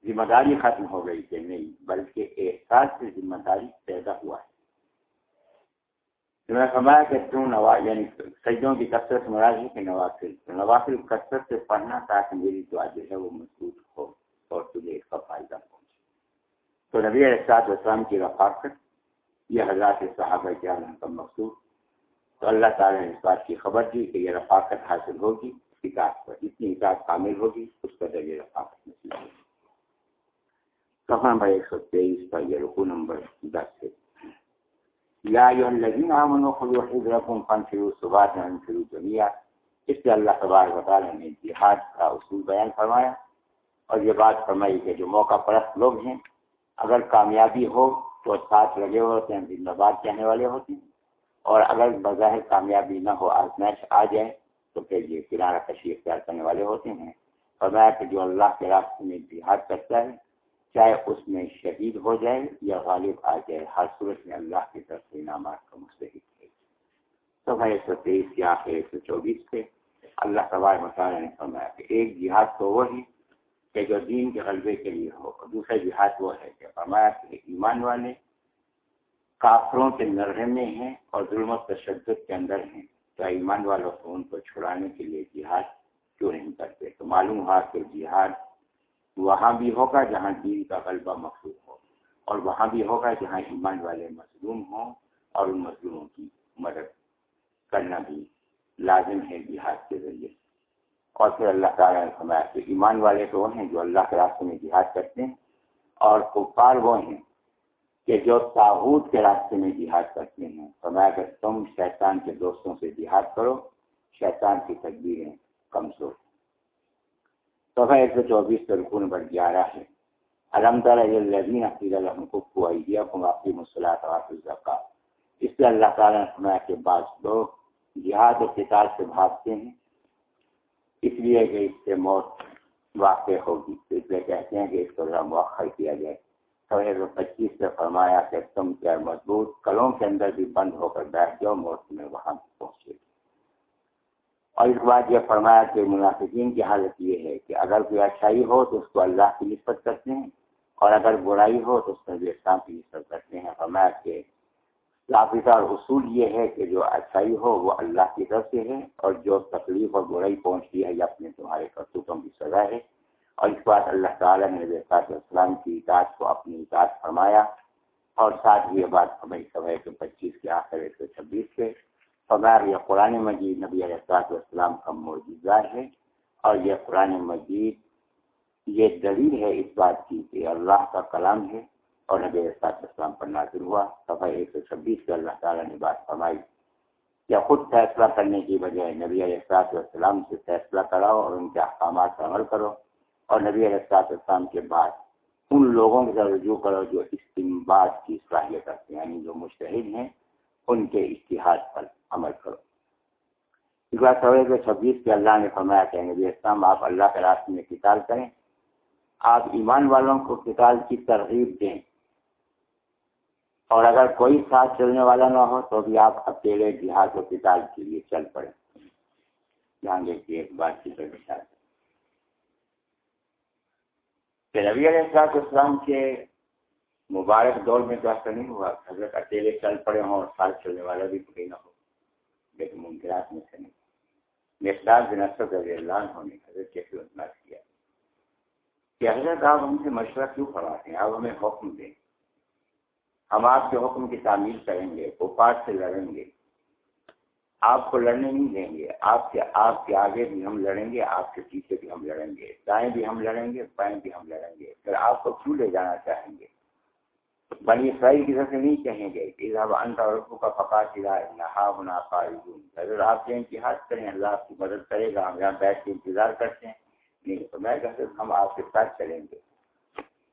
ذمہ داری ختم ہو گئی کہ نہیں، بلکہ احساس سے ذمہ داری پیدا ہوا ہے۔ میں سمایا کہ تم نواز یعنی سجدوں کی کثرت مراد ہے کہ نوافل۔ نوافل کثرت سے پڑھنا تاکہ میری دعا جو ہے وہ مضبوط ہو اور تجھے اس کا فائدہ پہنچے۔ تو نبی احساط اسلام کی رفاقت یہ حضرات صحابہ کے عالم کا مقصود۔ تو اللہ تعالیٰ نے اس بات کی خبر دی کہ یہ رفاقت حاصل ہوگی اطاعت پر جتنی اطاعت کامل ہوگی، اس کا ذریعے رفاقت نصیب ہوگی کہاں بھائی ایک سو تیئیس پر یہ رکو نمبر دس سے یا الذین آمنوا خذوا حذرکم فانفروا ثبات انفروا جميعا اس سے اللہ تبارک و تعالی نے جہاد کا اصول بیان فرمایا اور یہ بات فرمائی کہ جو موقع پرست لوگ ہیں، اگر کامیابی ہو تو ساتھ لگے ہوئے ہوتے ہیں، زندہ باد کہنے والے ہوتے ہیں۔ اور اگر بظاہر کامیابی نہ ہو، آزمائش آ جائے تو پھر یہ کنارہ کشی اختیار کرنے والے ہوتے ہیں۔ فرمایا کہ جو اللہ کے راستے میں جہاد کرتا ہے چاہے اس میں شہید ہو جائے یا غالب آ جائے، ہر صورت میں اللہ کی طرف سے انعامات کا مستحق ہے۔ تو بھائی ایک سو تیئیس کے آخر ایک سو چوبیس پہ اللہ تبار مطالعہ نے فرمایا کہ ایک جہاد تو وہ ہی کہ جو دین کے غلبے کے لیے ہو۔ اور دوسرا جہاد وہ ہے کہ فرمایا کہ ایمان والے کافروں کے نرغے میں ہیں اور ظلم و تشدد کے اندر ہیں۔ تو ایمان والوں کو ان کو چھڑانے کے لیے جہاد کیوں نہیں کرتے؟ تو معلوم ہوا کہ جہاد وہاں بھی ہوگا جہاں دین کا غلبہ مخصوص ہو اور وہاں بھی ہوگا جہاں ایمان والے مظلوم ہوں اور ان مظلوموں کی مدد کرنا بھی لازم ہے جہاد کے ذریعے۔ اور پھر اللہ تعالیٰ نے فرمایا کہ ایمان والے تو وہ ہیں جو اللہ کے راستے میں جہاد کرتے ہیں اور کفار وہ ہیں کہ جو تاحود کے راستے میں جہاد کرتے ہیں۔ فرمایا کہ تم شیطان کے دوستوں سے جہاد کرو، شیطان کی تدبیریں کمزور صفحہ ایک سو چوبیس کا رکو نمبر گیارہ ہے۔ الحمد للہ عقید الحمق عیدیہ کا اس سے اللہ تعالیٰ نے فرمایا کہ بعض لوگ جہاد و کتاب سے بھاگتے ہیں، اس لیے کہ اس سے موت واقع ہوگی۔ اس لیے کہتے ہیں کہ اس کو ذرا مؤخر کیا جائے۔ سو ایک سو پچیس سے فرمایا کہ تم کیا مضبوط، کلوں کے اندر بھی بند ہو کر بیٹھ جاؤ، موت میں وہاں پہنچے۔ گی اور اس بات یہ فرمایا کہ منافقین کی حالت یہ ہے کہ اگر کوئی اچھائی ہو تو اس کو اللہ کی نسبت کرتے ہیں، اور اگر برائی ہو تو اس کو اسلام کی نسبت کرتے ہیں۔ فرمایا کہ ثابتہ اور اصول یہ ہے کہ جو اچھائی ہو وہ اللہ کی طرف سے ہے، اور جو تکلیف اور برائی پہنچتی ہے، یہ اپنے تمہارے کرتوتوں کی سزا ہے۔ اور اس بات اللہ تعالیٰ نے السلام کی اطاعت کو اپنی اطاعت فرمایا۔ اور ساتھ ہی یہ بات ہمیں سوائے کے پچیس کے آخر ایک سو چھبیس کے فغیر یہ قرآن مجید نبی علیہ والسلام کا موجودہ ہے اور یہ قرآن مجید یہ دلیل ہے اس بات کی کہ اللہ کا کلام ہے اور نبی علیہ السلام پر نازل ہوا۔ صفحہ ایک سو چھبیس سے اللہ تعالیٰ نے بات فرمائی یا خود فیصلہ کرنے کی بجائے نبی علیہ والسلام سے فیصلہ کراؤ اور ان کے احکامات پر عمل کرو اور نبی علیہ والسلام کے بعد ان لوگوں کے ساتھ رجوع کرو جو استمباد کی صلاحیت رکھتے ہیں یعنی جو مشتحد ہیں۔ ان کے اشتہاد پر عمل کرو۔ اس بات سوے کے چھبیس کے اللہ نے فرمایا کہ نبی اسلام آپ اللہ کے راستے میں کتاب کریں۔ آپ ایمان والوں کو کتاب کی ترغیب دیں۔ اور اگر کوئی ساتھ چلنے والا نہ ہو تو بھی آپ اکیلے جہاد و کتاب کے لیے چل پڑیں۔ دھیان دیکھیے ایک بات کی طرف کہ نبی علیہ السلاط اسلام کے مبارک دور میں تو ایسا نہیں ہوا۔ حضرت اکیلے چل پڑے ہوں اور ساتھ چلنے والا بھی کوئی نہ ہو۔ لیکن ممکنات میں سے نہیں۔ مقدار بن اسد رضی اللہ عنہ نے حضرت کے خدمت کیا۔ کہ حضرت آپ ہم سے مشورہ کیوں کرواتے ہیں؟ آپ ہمیں حکم دیں۔ ہم آپ کے حکم کی تعمیل کریں گے اوپاٹ سے لڑیں گے۔ آپ کو لڑنے نہیں دیں گے۔ آپ کے آپ کے آگے بھی ہم لڑیں گے، آپ کے پیچھے بھی ہم لڑیں گے۔ دائیں بھی ہم لڑیں گے، بائیں بھی ہم لڑیں گے۔ پھر آپ کو کیوں لے جانا چاہیں گے؟ بنی اسرائیل کی طرف سے نہیں کہیں گے کہ انت اور کا پکا سلا ہونا اگر آپ کے انتہاج کریں، اللہ آپ کی مدد کرے گا، ہم یہاں بیٹھ کے انتظار کرتے ہیں۔ نہیں، تو میں کہتے ہم آپ کے ساتھ چلیں گے۔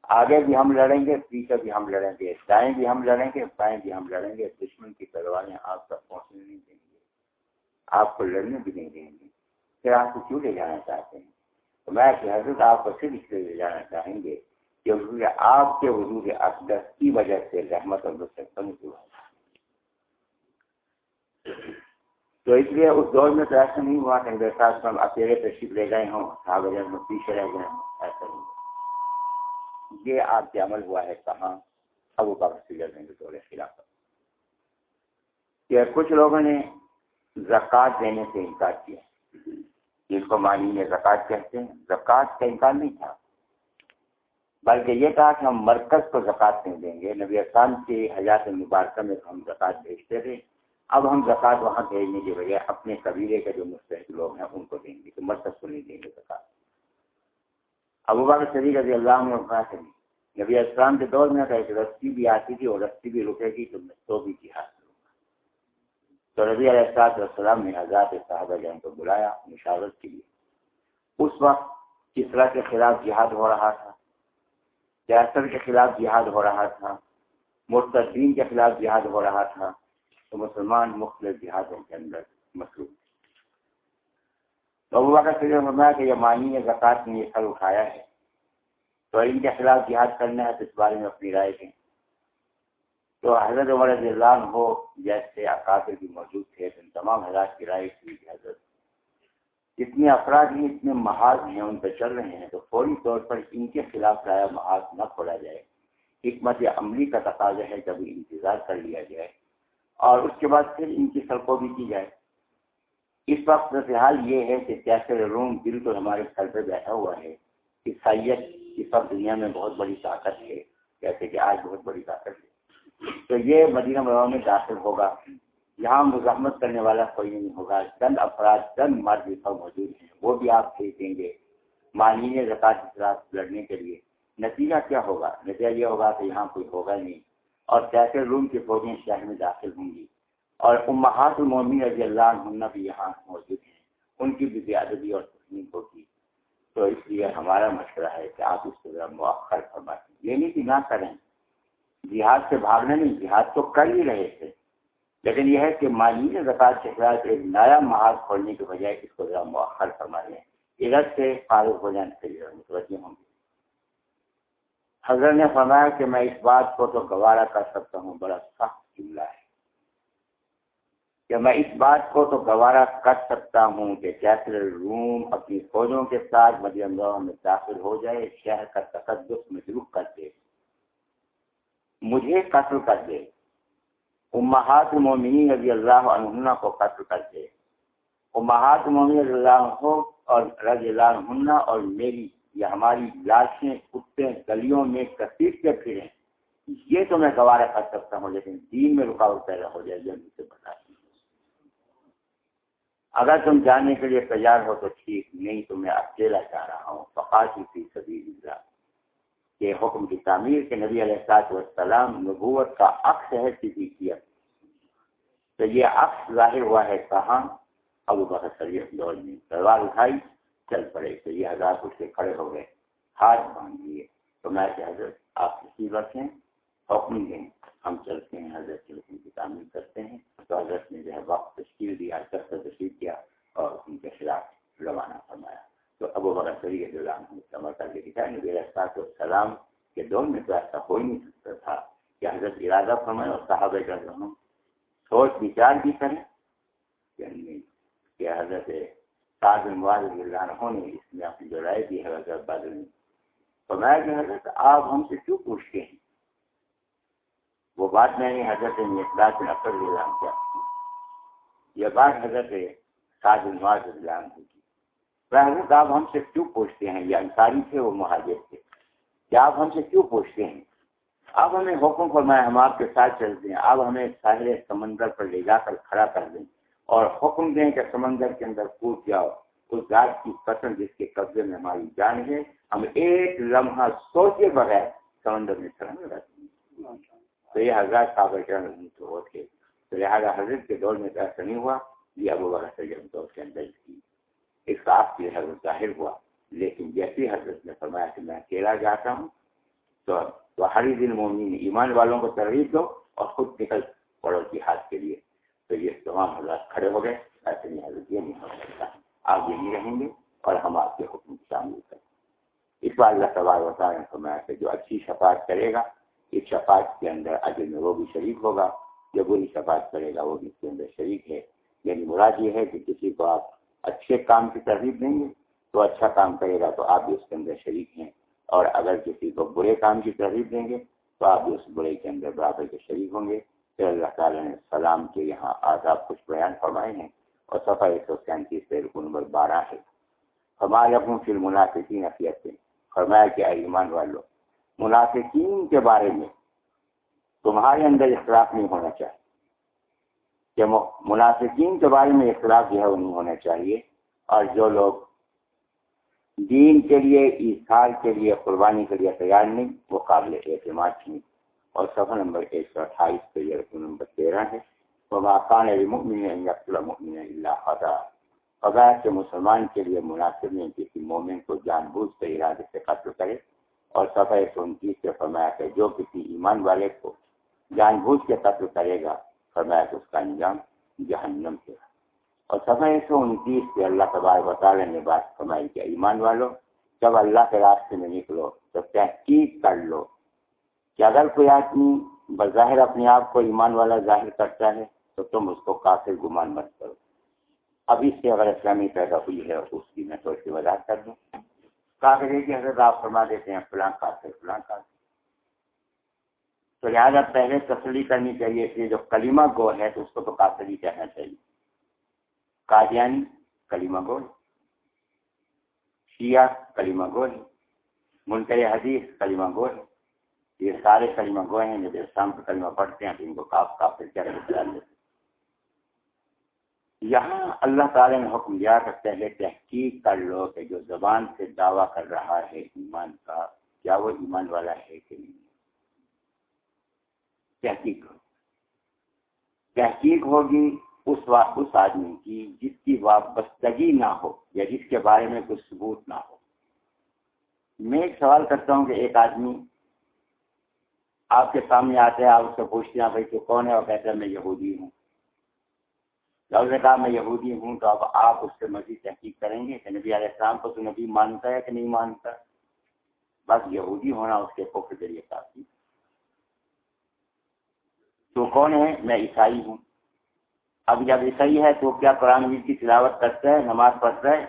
آگے بھی ہم لڑیں گے، پیچھے بھی ہم لڑیں گے، دائیں بھی ہم لڑیں گے، بائیں بھی ہم لڑیں گے۔ دشمن کی تلواریں آپ تک پہنچنے نہیں دیں گے۔ آپ کو لڑنے بھی نہیں دیں گے۔ پھر آپ کو کیوں لے جانا چاہتے ہیں؟ تو میں کہ حضرت آپ کو صرف اس لیے لے جانا چاہیں گے کہ حضور آپ کے حضور اقدس کی وجہ سے رحمت اور کم ہوا تو اس لیے اس دور میں تو ایسا نہیں ہوا کہ میرے ساتھ ہم اکیلے تشریف لے گئے ہوں، صاحب میں پیچھے رہ گئے ہوں، ایسا نہیں۔ یہ آپ کے عمل ہوا ہے کہاں؟ ابو بکر سیلر نے دور خلافت۔ کہ کچھ لوگوں نے زکوٰۃ دینے سے انکار کیا۔ جس کو مانی نے زکوٰۃ کہتے ہیں، زکوٰۃ کا انکار نہیں تھا۔ بلکہ یہ کہا کہ ہم مرکز کو زکوٰۃ نہیں دیں گے۔ نبی اسلام کی حیات مبارکہ میں ہم زکوٰۃ بھیجتے تھے۔ اب ہم زکوٰۃ وہاں بھیجنے کے بجائے اپنے قبیلے کے جو مستحق لوگ ہیں ان کو دیں گے تو مرکز کو نہیں دیں گے زکوٰۃ۔ ابو بکر صدیق رضی اللہ عنہ کہا کہ نبی اسلام کے دور میں کہ رسی بھی آتی تھی اور رسی بھی رکے گی تو میں تو بھی جہاد تو رضی علیہ السلاط والسلام نے حضرات صاحبہ جان کو بلایا، مشاورت کے لیے اس وقت کسرا کے خلاف جہاد ہو رہا تھا۔ سیاست کے خلاف جہاد ہو رہا تھا، مرتدین کے خلاف جہاد ہو رہا تھا، تو مسلمان مختلف جہادوں کے اندر مصروف تو ابو بکر صدیق فرمایا کہ یہ مانی نے زکوٰۃ نے یہ سر اٹھایا ہے۔ تو ان کے خلاف جہاد کرنا ہے تو اس بارے میں اپنی رائے دیں۔ تو حضرت عمر رضی اللہ ہو جیسے اکابر بھی موجود تھے ان تمام حضرات کی رائے کی حضرت جتنے افراد ہیں، اتنے محاذ ہیں، ان پہ چل رہے ہیں، تو فوری طور پر ان کے خلاف رایا محاذ نہ کھولا جائے۔ حکمت عملی کا تقاضا ہے کبھی انتظار کر لیا جائے اور اس کے بعد پھر ان کی سڑکوں بھی کی جائے۔ اس وقت حال یہ ہے کہ کیسے روم بالکل ہمارے سر پہ بیٹھا ہوا ہے۔ عیسائیت اس وقت دنیا میں بہت بڑی طاقت ہے، جیسے کہ آج بہت بڑی طاقت ہے۔ تو یہ مدینہ مروا میں داخل ہوگا۔ یہاں مزاحمت کرنے والا کوئی نہیں ہوگا۔ چند افراد، چند مرد موجود ہیں، وہ بھی آپ بھیج دیں گے۔ مانیے زکات کے خلاف لڑنے کے لیے۔ نتیجہ کیا ہوگا؟ نتیجہ یہ ہوگا کہ یہاں کوئی ہوگا نہیں۔ اور کیسے روم کی فوجیں شہر میں داخل ہوں گی؟ اور امہات المومن رضی اللہ عنہ بھی یہاں موجود ہیں۔ ان کی بھی زیادتی اور تکنیک ہوگی۔ تو اس لیے ہمارا مشورہ ہے کہ آپ اس کو مؤخر فرمائیں۔ یہ نہیں کہ نہ کریں۔ جہاد سے بھاگنے نہیں، جہاد تو کر ہی رہے تھے۔ لیکن یہ ہے کہ مالی زکات کے خلاف ایک نیا محاذ کھولنے کے بجائے اس کو ذرا مؤخر فرما لیں ادھر سے فارغ ہو جانے کے لیے متوجہ ہوں۔ گے حضرت نے فرمایا کہ میں اس بات کو تو گوارا کر سکتا ہوں، بڑا سخت جملہ ہے۔ کہ میں اس بات کو تو گوارا کر سکتا ہوں کہ کیسر روم اپنی فوجوں کے ساتھ مدیم میں داخل ہو جائے، شہر کا تقدس مجروح کر دے۔ مجھے قتل کر دے۔ امہات مومنی رضی اللہ عنہ کو قتل کر دے امہات مومنی رضی اللہ عنہ اور رضی اللہ عنہ اور میری یا ہماری لاشیں، کتے، گلیوں میں کثیر کے پھریں۔ یہ تو میں گوارا کر سکتا ہوں، لیکن دین میں رکاوٹ پیدا ہو جائے یہ مجھے بتا اگر تم جانے کے لیے تیار ہو تو ٹھیک، نہیں تو میں اکیلا جا رہا ہوں۔ فقاتی فی سبیل اللہ۔ کے حکم کی تعمیر کے نبی علیہ والسلام نبوت کا عکس ہے کسی کی تو یہ عکس ظاہر ہوا ہے کہاں؟ ابو بکر شریف دور میں تلوار اٹھائی، چل پڑے، تو یہ حضرات اس سے کھڑے ہو گئے، ہاتھ باندھ دیے تو میں کہ حضرت آپ کسی وقت ہیں، حکم دیں۔ ہم چلتے ہیں، حضرت کے حکم کی تعمیر کرتے ہیں۔ تو حضرت نے جو ہے وقت تشکیل دیا سفر تشکیل کیا اور ان کے خلاف روانہ فرمایا۔ تو ابو بغیر سری دوران ہم کر کے دکھایا میرے ساتھ سلام کے دور میں تو ایسا ہو ہی نہیں سکتا تھا کہ حضرت ارادہ فرمائے اور صحابہ کر دونوں سوچ وچار بھی کریں۔ یعنی کہ حضرت تاج اللہ نے اس میں اپنی جو رائے دی ہے، حضرت بادل نے۔ فرمایا کہ حضرت آپ ہم سے کیوں پوچھتے ہیں؟ وہ بات میں نے حضرت نے اطلاع نفر اعلان کیا یہ بات حضرت تاج المواز اللہ کی۔ حضرت آپ ہم سے کیوں پوچھتے ہیں؟ یہ انصاری تھے، وہ مہاجر تھے۔ کہ آپ ہم سے کیوں پوچھتے ہیں؟ آپ ہمیں حکم فرمائے ہم آپ کے ساتھ چلتے ہیں آپ ہمیں ساحل سمندر پر لے جا کر کھڑا کر دیں اور حکم دیں کہ سمندر کے اندر کود جاؤ۔ اس ذات کی قسم جس کے قبضے میں ہماری جان ہے، ہم ایک لمحہ سوچے بغیر سمندر میں چڑھنے رہتے ہیں تو یہ حضرات صاحب تو تھے تو لہٰذا حضرت کے دور میں تو ایسا نہیں ہوا یہ ابو بغیر جب دور کے اندر کی اخلاق کی حضرت ظاہر ہوا۔ لیکن جیسی حضرت نے فرمایا کہ میں اکیلا جاتا ہوں تو تو ہر دن مومن ایمان والوں کو ترغیب دو اور خود نکل پڑو جہاد کے لیے۔ تو یہ تمام حضرات کھڑے ہو گئے، ایسے نہیں حضرت یہ نہیں ہو سکتا آپ یہی رہیں گے اور ہم آپ کے حکم شامل کریں اس بار اللہ سوال ہوتا ہے فرمایا کہ جو اچھی شفاعت کرے گا، اس شفاعت کے اندر اجر میں وہ بھی شریک ہوگا، جو بری شفاعت کرے گا وہ بھی اس کے اندر شریک ہے۔ یعنی مراد یہ ہے کہ کسی کو آپ اچھے کام کی ترغیب دیں گے، تو اچھا کام کرے گا تو آپ بھی اس کے اندر شریک ہیں۔ اور اگر کسی کو برے کام کی ترغیب دیں گے، تو آپ اس برے کے اندر برابر کے شریک ہوں گے پھر اللہ تعالیٰ نے سلام کے یہاں آزاد کچھ بیان فرمائے ہیں اور صفحہ ایک سو سینتیس سے رکن نمبر بارہ ہے۔ ہمارے اپنی پھر منافقین حقیقت سے فرمایا کہ ایمان والو، منافقین کے بارے میں تمہارے اندر اختلاف نہیں ہونا چاہیے۔ کہ منافقین کے بارے میں اختلاف جو ہے وہ نہیں ہونا چاہیے۔ اور جو لوگ دین کے لیے ایسار کے لیے، قربانی کے لیے تیار نہیں، وہ قابل اعتماد نہیں۔ اور صفحہ نمبر ایک سو اٹھائیس پہ یہ رقم نمبر تیرہ ہے۔ وہ ماکان مؤمن اللہ خدا خدا کے مسلمان کے لیے مناسب نہیں، کسی مومن کو جان بوجھ کے ارادے سے قتل کرے۔ اور صفحہ ایک سو انتیس سے فرمایا کہ جو کسی ایمان والے کو جان بوجھ کے قتل کرے گا، فرمایا کہ اس کا انجام جہنم سے اور سفر ایک سو انتیس سے اللہ تبار وطالعہ نے بات فرمائی کہ ایمان والو جب اللہ کے راستے میں نکلو تو تحقیق کر لو کہ اگر کوئی آدمی بظاہر اپنے آپ کو ایمان والا ظاہر کرتا ہے تو تم اس کو کافر گمان مت کرو اب اس سے اگر اسلامی پیدا ہوئی ہے اس کی میں تو اس کی وضاحت کر دوں کافر ہے کہ حضرت آپ فرما دیتے ہیں فلاں کافر فلاں کافر تو لہٰذا پہلے تسلی کرنی چاہیے کہ جو کلمہ گو ہے تو اس کو تو کافر ہی کہنا چاہیے قادیانی کلیمہ گول شیعہ کلیمہ گول منکر حدیث کلیمہ گول یہ سارے کلیمہ گوئے ہیں جب اسلام کا کلمہ پڑھتے ہیں تو ان کو کاف کاف کیا لیتے یہاں اللہ تعالی نے حکم دیا کہ پہلے تحقیق کر لو کہ جو زبان سے دعویٰ کر رہا ہے ایمان کا کیا وہ ایمان والا ہے کہ نہیں تحقیق تحقیق ہوگی اس اس آدمی کی جس کی وابستگی نہ ہو یا جس کے بارے میں کچھ ثبوت نہ ہو۔ میں ایک سوال کرتا ہوں کہ ایک آدمی آپ کے سامنے آتے ہیں آپ اس سے پوچھتے ہیں، بھائی تو کون ہے؟ اور کہتے ہیں میں یہودی ہوں۔ لفظ نے کہا، میں یہودی ہوں تو اب آپ اس سے مزید تحقیق کریں گے کہ نبی علیہ السلام کو تو نبی مانتا ہے کہ نہیں مانتا۔ بس یہودی ہونا اس کے پوکھ ذریعے کافی۔ تو کون ہے؟ میں عیسائی ہوں۔ اب جب عیسائی ہے تو کیا قرآن مجید کی تلاوت کرتا ہے نماز پڑھتا ہے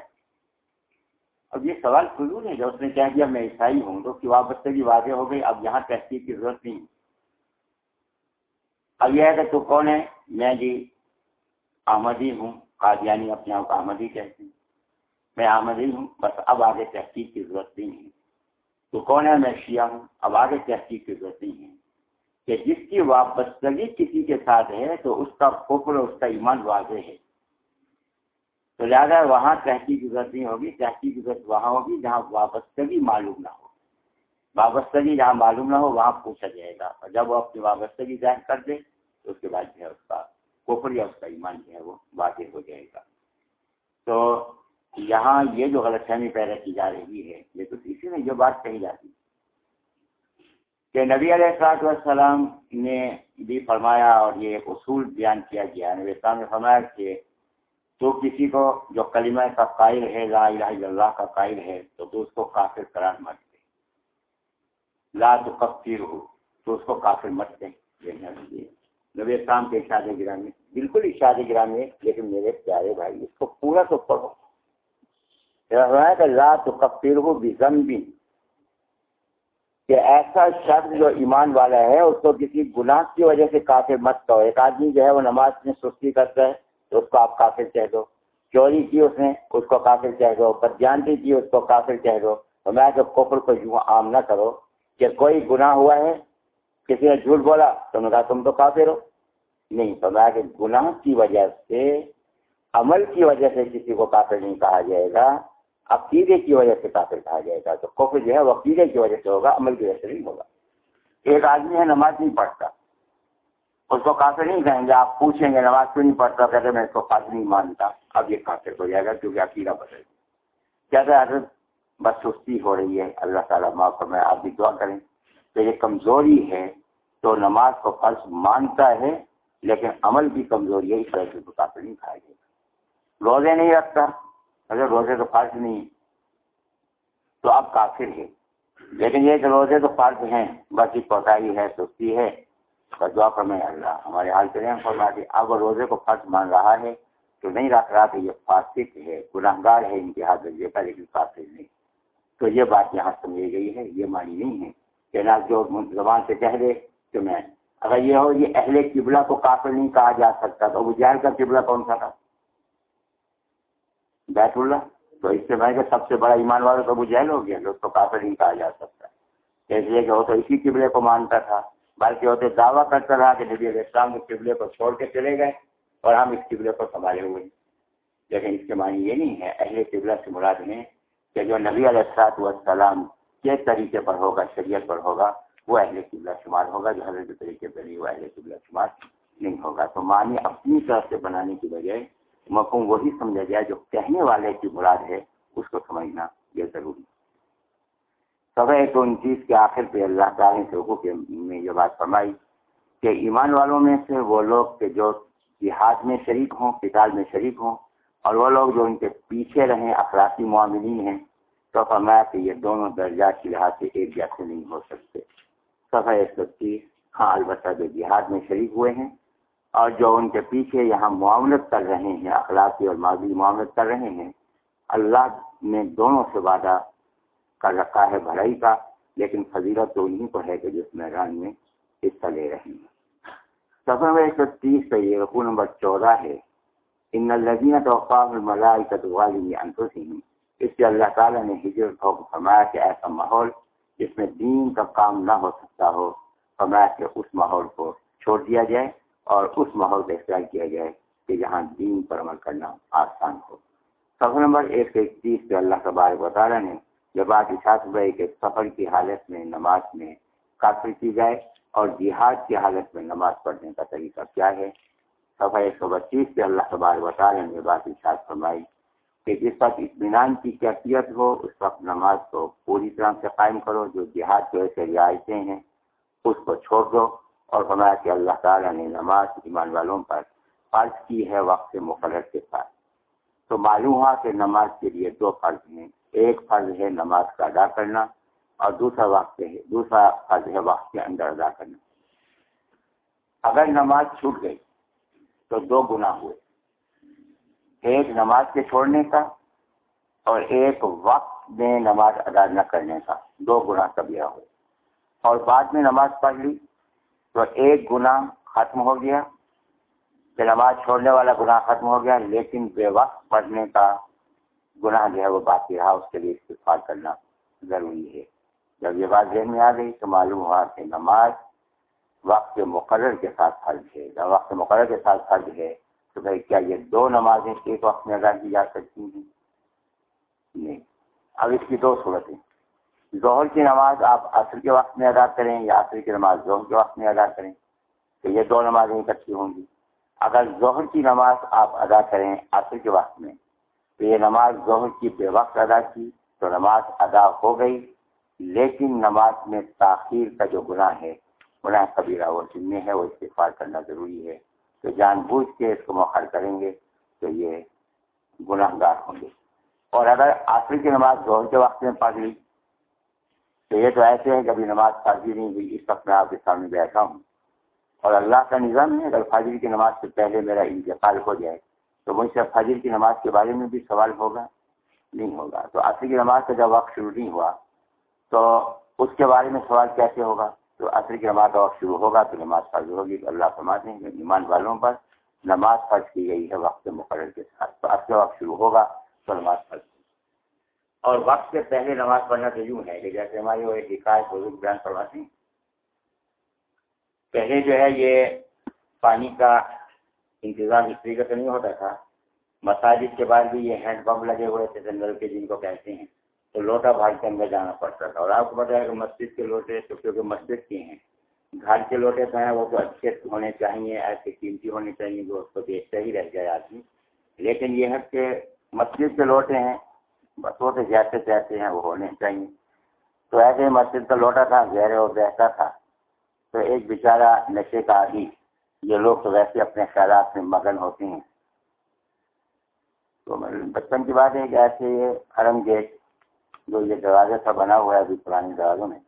اب یہ سوال فضول ہے جب اس نے کہہ دیا، میں عیسائی ہوں تو کی وابستگی واضح ہو گئی، اب یہاں تحقیق کی ضرورت نہیں۔ اب یہ ہے کہ تو کون ہے؟ میں جی آمدی ہوں، قادیانی اپنے آپ آمدی کہتے ہیں۔ میں آمدی ہوں، بس اب آگے تحقیق کی ضرورت نہیں ہے۔ تو کون ہے؟ میں شیعہ ہوں، اب آگے تحقیق کی ضرورت نہیں ہے۔ کہ جس کی وابستگی کسی کے ساتھ ہے تو اس کا فکر اس کا ایمان واضح ہے۔ تو لہٰذا وہاں تحقیق کی نہیں ہوگی، تحقیق کی وہاں ہوگی جہاں وابستگی معلوم نہ ہو۔ وابستگی جہاں معلوم نہ ہو، وہاں پوچھا جائے گا۔ اور جب وہ اپنی وابستگی ظاہر کر دے، تو اس کے بعد جو ہے اس کا کوپر یا اس کا ایمان جو ہے وہ واضح ہو جائے گا۔ تو یہاں یہ جو غلط فہمی پیدا کی جا رہی ہے، یہ تو اسی میں جو بات کہی جاتی کہ نبی علیہ السلاط والسلام نے بھی فرمایا اور یہ ایک اصول بیان کیا گیا نبی السلام نے فرمایا کہ تو کسی کو جو کلمہ کا قائل ہے، لا الہ الا اللہ کا قائل ہے، تو تو اس کو کافر قرار مت دے۔ لا تو کفیر ہو تو اس کو کافر مت دے۔ نبی اسلام کے اشاد گرام میں بالکل اشاد گرام میں لیکن میرے پیارے بھائی، اس کو پورا تو پڑھو۔ کہ لا تو کفیر ہو بھی کہ ایسا شخص جو ایمان والا ہے، اس کو کسی گناہ کی وجہ سے کافر مت کہو۔ ایک آدمی جو ہے، وہ نماز میں سستی کرتا ہے، تو اس کو آپ کافر کہہ دو۔ چوری کی اس نے، اس کو کافر کہہ دو۔ بدجانتی کی، اس کو کافر کہہ دو۔ تو میں تو کفر کو یوں عام نہ کرو کہ کوئی گناہ ہوا ہے، کسی نے جھوٹ بولا، تو نے کہا تم تو کافر ہو۔ نہیں، تو میں کہ گناہ کی وجہ سے، عمل کی وجہ سے کسی کو کافر نہیں کہا جائے گا۔ عقیدے کی وجہ سے کافر کہا جائے گا تو کفر جو ہے وہ عقیدے کی وجہ سے ہوگا، عمل کی وجہ سے نہیں ہوگا۔ ایک آدمی ہے، نماز نہیں پڑھتا۔ اس کو کافر نہیں کہیں گے، آپ پوچھیں گے، نماز کیوں نہیں پڑھتا؟ کہتے میں اس کو کافر نہیں مانتا۔ اب یہ کافر ہو جائے گا کیونکہ عقیدہ بدل کہتے حضرت، بس سستی ہو رہی ہے۔ اللہ تعالیٰ معاف میں آپ بھی دعا کریں۔ تو یہ کمزوری ہے تو نماز کو فرض مانتا ہے، لیکن عمل کی کمزوری ہے، اس طرح سے کافر نہیں کھائے گا۔ روزے نہیں رکھتا۔ اگر روزے تو فرض نہیں، تو اب کافر ہے لیکن یہ کہ روزے تو فرض ہیں بس یہ کوتاہی ہے، سستی ہے۔ دعا فرمائے اللہ، ہمارے حال چلے فرما دی اب روزے کو فرض مان رہا ہے تو نہیں رکھ رہا کہ یہ فاسق ہے گناہ گار ہے انتہا درجے کا لیکن فاسق نہیں۔ تو یہ بات یہاں سمجھی گئی ہے، یہ مانی نہیں ہے۔ یعنی کہ نہ جو زبان سے کہہ دے کہ میں، اگر یہ ہو، یہ اہل قبلہ کو کافر نہیں کہا جا سکتا، تو ابو جہل کا قبلہ کون سا تھا؟ بیت اللہ تو اس سے میں کہ سب سے بڑا ایمان والا تو ابو جہل ہو گیا اس کو کافر نہیں کہا جا سکتا۔ ہے اس لیے کہ وہ تو اسی قبلے کو مانتا تھا، بلکہ ہوتے دعویٰ کرتا رہا کہ نبی علیہ السلام اس قبلے کو چھوڑ کے چلے گئے اور ہم اس قبلے کو سنبھالے ہوئے۔ لیکن اس کے معنی یہ نہیں ہے، اہل قبلہ سے مراد میں کہ جو نبی علیہ السلاط والسلام کے طریقے پر ہوگا، شریعت پر ہوگا، وہ اہل قبلہ شمار ہوگا، جو حضرت طریقے پر نہیں وہ اہل قبلہ شمار نہیں ہوگا۔ تو معنی اپنی طرف سے بنانے کی بجائے مفہوم وہی سمجھا جائے جو کہنے والے کی مراد ہے، اس کو سمجھنا یہ ضروری ہے۔ سب ایک سو انتیس کے آخر پہ اللہ تعالیٰ سے کے میں یہ بات فرمائی کہ ایمان والوں میں سے وہ لوگ کہ جو جہاد میں شریک ہوں کتاب میں شریک ہوں، اور وہ لوگ جو ان کے پیچھے رہیں، اخلاقی معاملین ہیں، تو فرمایا کہ یہ دونوں درجات کی لحاظ سے ایک جیسے نہیں ہو سکتے۔ صفحہ ایک سو تیس ہاں البتہ جو جہاد میں شریک ہوئے ہیں اور جو ان کے پیچھے یہاں معاملت کر رہے ہیں، اخلاقی اور ماضی معاملت کر رہے ہیں، اللہ نے دونوں سے وعدہ کر رکھا ہے بھلائی کا، لیکن فضیلت تو انہیں کو ہے کہ جس میدان میں حصہ لے رہے ہیں۔ سفر میں ایک سو تیس پہ یہ رقو نمبر چودہ ہے۔ ان الزین توقاف الملائی کا دعالی انتوسین اس سے اللہ تعالیٰ نے ہجرت کو فرمایا کہ ایسا ماحول جس میں دین کا کام نہ ہو سکتا ہو، فرمایا کہ اس ماحول کو چھوڑ دیا جائے۔ اور اس ماحول کا اختیار کیا جائے کہ جہاں دین پر عمل کرنا آسان ہو۔ سفر نمبر ایک سو اکتیس پہ اللہ تبارک و تعالیٰ نے یہ بات اشاعت ہوئی کہ سفر کی حالت میں نماز میں کافر کی جائے اور جہاد کی حالت میں نماز پڑھنے کا طریقہ کیا ہے سفر ایک سو بتیس سے اللہ تبار بتا رہے یہ بات اشاعت فرمائی کہ جس وقت اطمینان کی کیفیت ہو، اس وقت نماز کو پوری طرح سے قائم کرو، جو جہاد کے ایسے رعایتیں ہیں، اس کو چھوڑ دو۔ اور فرمایا کہ اللہ تعالیٰ نے نماز ایمان والوں پر فرض کی ہے وقت مقرر کے ساتھ۔ تو معلوم ہوا کہ نماز کے لیے دو فرض ہیں۔ ایک فرض ہے نماز کا ادا کرنا اور دوسرا وقت ہے دوسرا فرض ہے وقت کے اندر ادا کرنا۔ اگر نماز چھوٹ گئی تو دو گنا ہوئے۔ ایک نماز کے چھوڑنے کا اور ایک وقت میں نماز ادا نہ کرنے کا۔ دو گنا کبھی ہوئے۔ اور بعد میں نماز پڑھ لی تو ایک گنا ختم ہو گیا کہ نماز چھوڑنے والا گناہ ختم ہو گیا، لیکن بے وقت پڑھنے کا گناہ جو ہے وہ باقی رہا، اس کے لیے استفاد کرنا ضروری ہے۔ جب یہ بات ذہن میں آ گئی تو معلوم ہوا کہ نماز وقت مقرر کے ساتھ فرض ہے۔ جب وقت مقرر کے ساتھ فرض ہے تو بھائی کیا یہ دو نمازیں ایک وقت میں ادا کی جا سکتی ہیں؟ نہیں۔ اب اس کی دو صورتیں۔ ظہر کی نماز آپ عصر کے وقت میں ادا کریں یا عصر کی نماز ظہر کے وقت میں ادا کریں، تو یہ دو نمازیں اکٹھی ہوں گی۔ اگر ظہر کی نماز آپ ادا کریں عصر کے وقت میں، تو یہ نماز ظہر کی بے وقت ادا کی تو نماز ادا ہو گئی، لیکن نماز میں تاخیر کا جو گناہ ہے، گناہ کبیرہ وہ میں ہے وہ استفار کرنا ضروری ہے۔ تو جان بوجھ کے اس کو مؤخر کریں گے تو یہ گناہ گار ہوں گے۔ اور اگر آخری کی نماز زور کے وقت میں پڑھ لی تو یہ تو ایسے ہے کہ ابھی نماز فاضی نہیں ہوئی، اس وقت میں آپ کے سامنے بیٹھا ہوں۔ اور اللہ کا نظام ہے، اگر فاضر کی نماز سے پہلے میرا انتقال ہو جائے، تو مجھ سے فاضر کی نماز کے بارے میں بھی سوال ہوگا، نہیں ہوگا۔ تو عصر کی نماز کا جب وقت شروع نہیں ہوا، تو اس کے بارے میں سوال کیسے ہوگا؟ تو عصر کی نماز کا وقت شروع ہوگا تو نماز فرض ہوگی، تو اللہ فرما دیں گے، ایمان والوں پر نماز فرض کی گئی ہے وقت مقرر کے ساتھ۔ تو عصر وقت شروع ہوگا تو نماز فرض ہوگی اور وقت سے پہلے نماز پڑھنا تو یوں ہے کہ جیسے ہماری وہ ایک حکایت بزرگ بیان کرواتے ہیں۔ پہلے جو ہے یہ پانی کا انتظام اس طریقے سے نہیں ہوتا تھا۔ مساجد کے بعد بھی یہ ہینڈ پمپ لگے ہوئے تھے جنگل کے جن کو کہتے ہیں۔ تو لوٹا بھاگ کے اندر جانا پڑتا تھا۔ اور آپ کو پتا ہے کہ مسجد کے لوٹے تو کیونکہ مسجد کے ہیں۔ گھر کے لوٹے تو ہیں، وہ تو اچھے ہونے چاہیے، ایسے قیمتی ہونے چاہیے جو اس کو دیکھتے ہی رہ جائے آدمی۔ لیکن یہ ہے کہ مسجد کے لوٹے ہیں۔ بس وہ تو جیسے جیسے ہیں، وہ ہونے چاہیے۔ تو ایسے ہی مسجد کا لوٹا تھا، گہرے اور بہتا تھا۔ تو ایک بیچارہ نشے کا آدھی یہ لوگ تو ویسے اپنے خیالات میں مگن ہوتے ہیں۔ تو بچپن کی بات ہے کہ ایسے یہ ارم گیٹ جو یہ دروازہ تھا، بنا ہوا ہے ابھی پرانے دروازوں میں۔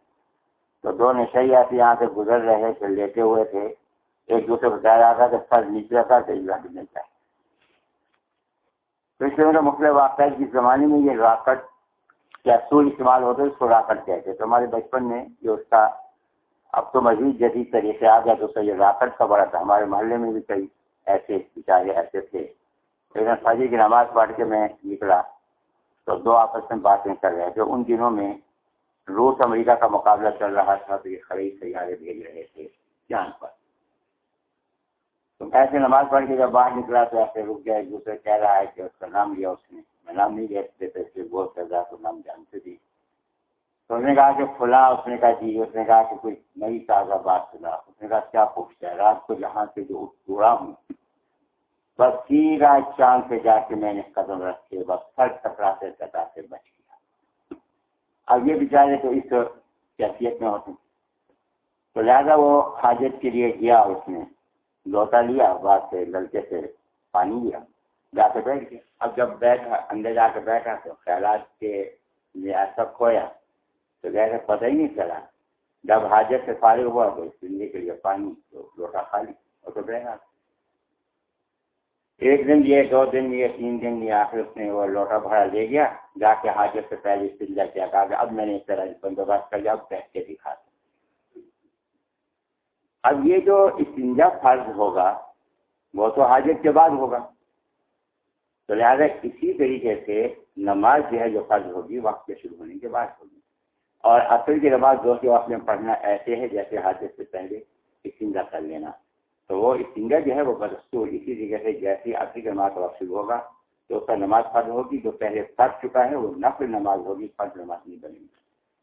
تو دو نشئی ایسے یہاں سے گزر رہے تھے لیٹے ہوئے تھے۔ ایک دوسرے بتا رہا تھا کہ فرض نیچے تھا تو ایک ملتا ہے تو اس طرح مختلف واقعات زمانے میں یہ راکٹ کیا اصول استعمال ہوتے اس کو راکٹ کہتے ہیں۔ تو ہمارے بچپن میں جو اس کا اب تو مزید جدید طریقے آ گیا تو اس یہ راکٹ کا بڑا تھا۔ ہمارے محلے میں بھی کئی ایسے بیچارے ایسے تھے۔ لیکن فضی کی نماز پڑھ کے میں نکلا تو دو آپس میں باتیں کر رہے تھے ان دنوں میں روس امریکہ کا مقابلہ چل رہا تھا تو یہ خرید سیارے بھیج رہے تھے جان پر۔ تو ایسے نماز پڑھ کے جب باہر نکلا تو ایسے رک گیا ایک دوسرے کہہ رہا ہے کہ اس کا نام لیا اس نے۔ میں نام نہیں دیتے تھے بول کر رہا تو نام جانتے تھی تو اس نے کہا کہ کھلا، اس نے کہا جی اس نے کہا کہ کوئی نئی تازہ بات سنا۔ اس نے کہا کیا پوچھتا ہے؟ رات کو جہاں سے جو اڑا ہوں، بس سیدھا چاند پہ جا کے میں نے قدم رکھے بس سر ٹکراتے ٹکراتے بچ گیا۔ اب یہ بیچارے تو اس کیفیت میں ہوتے تو لہٰذا وہ حاجت کے لیے گیا اس نے۔ لوٹا لیا بات سے لڑکے سے پانی لیا۔ جا کے بیٹھ گیا۔ اب جب بیٹھا، اندر جا کے بیٹھا تو خیالات کے لیے ایسا کھویا تو گئے پتہ ہی نہیں چلا۔ جب حاجت سے فارغ ہوا تو پینے کے لیے پانی تو لوٹا خالی اور تو رہا ایک دن یہ، دو دن یہ، تین دن یہ آخر اس نے وہ لوٹا بھرا لے گیا۔ جا کے حاجت سے پہلے استنجا کیا، کہا کہ اب میں نے اس طرح بندوبست کر لیا اب بیٹھ کے دکھا اب یہ جو استنجا فرض ہوگا، وہ تو حاجت کے بعد ہوگا۔ تو لہٰذا اسی طریقے سے نماز جو ہے، جو فرض ہوگی، وقت کے شروع ہونے کے بعد ہوگی۔ اور اصل کی نماز دو کے وقت میں پڑھنا ایسے ہے جیسے حادث سے پہلے استنجا کر لینا۔ تو وہ استنجا جو ہے، وہ بدستور اسی طریقے سے جیسے اصل کی نماز کا وقت شروع ہوگا، تو اس کا نماز فرض ہوگی۔ جو پہلے پڑھ چکا ہے، وہ نقل نماز ہوگی، فرض نماز نہیں بنے گی۔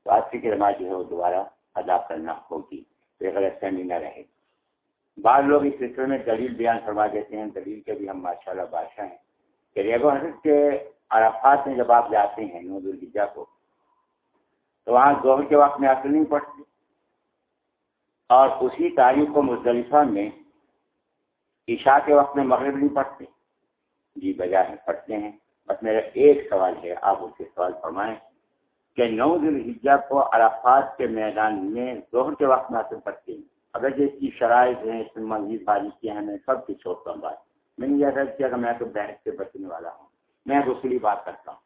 تو اصل کی نماز جو ہے، وہ دوبارہ ادا کرنا ہوگی۔ تو غلط فہمی نہ رہے۔ بعض لوگ اس سلسلے میں دلیل بیان فرما دیتے ہیں، دلیل کے بھی ہم ماشاء اللہ بادشاہ ہیں کہ ریگو حضرت کے عرفات میں جب آپ جاتے ہیں نوز الجا کو، تو وہاں ظہر کے وقت میں اصل نہیں پڑھتے۔ اور اسی تاریخ کو مزدلفہ میں عشاء کے وقت میں مغرب نہیں پڑھتے۔ جی بجائے پڑھتے ہیں۔ بس میرا ایک سوال ہے، آپ اس کے سوال فرمائیں۔ کہ نو الحجہ کو عرفات کے میدان میں ظہر کے وقت میں اصل ہیں۔ اگر جو اس کی شرائط ہیں، اس میں مزید بارش ہیں، میں سب کی چھوڑتا ہوں بات میں نے یہ کیا کہ میں تو بحث سے بچنے والا ہوں۔ میں دوسری بات کرتا ہوں۔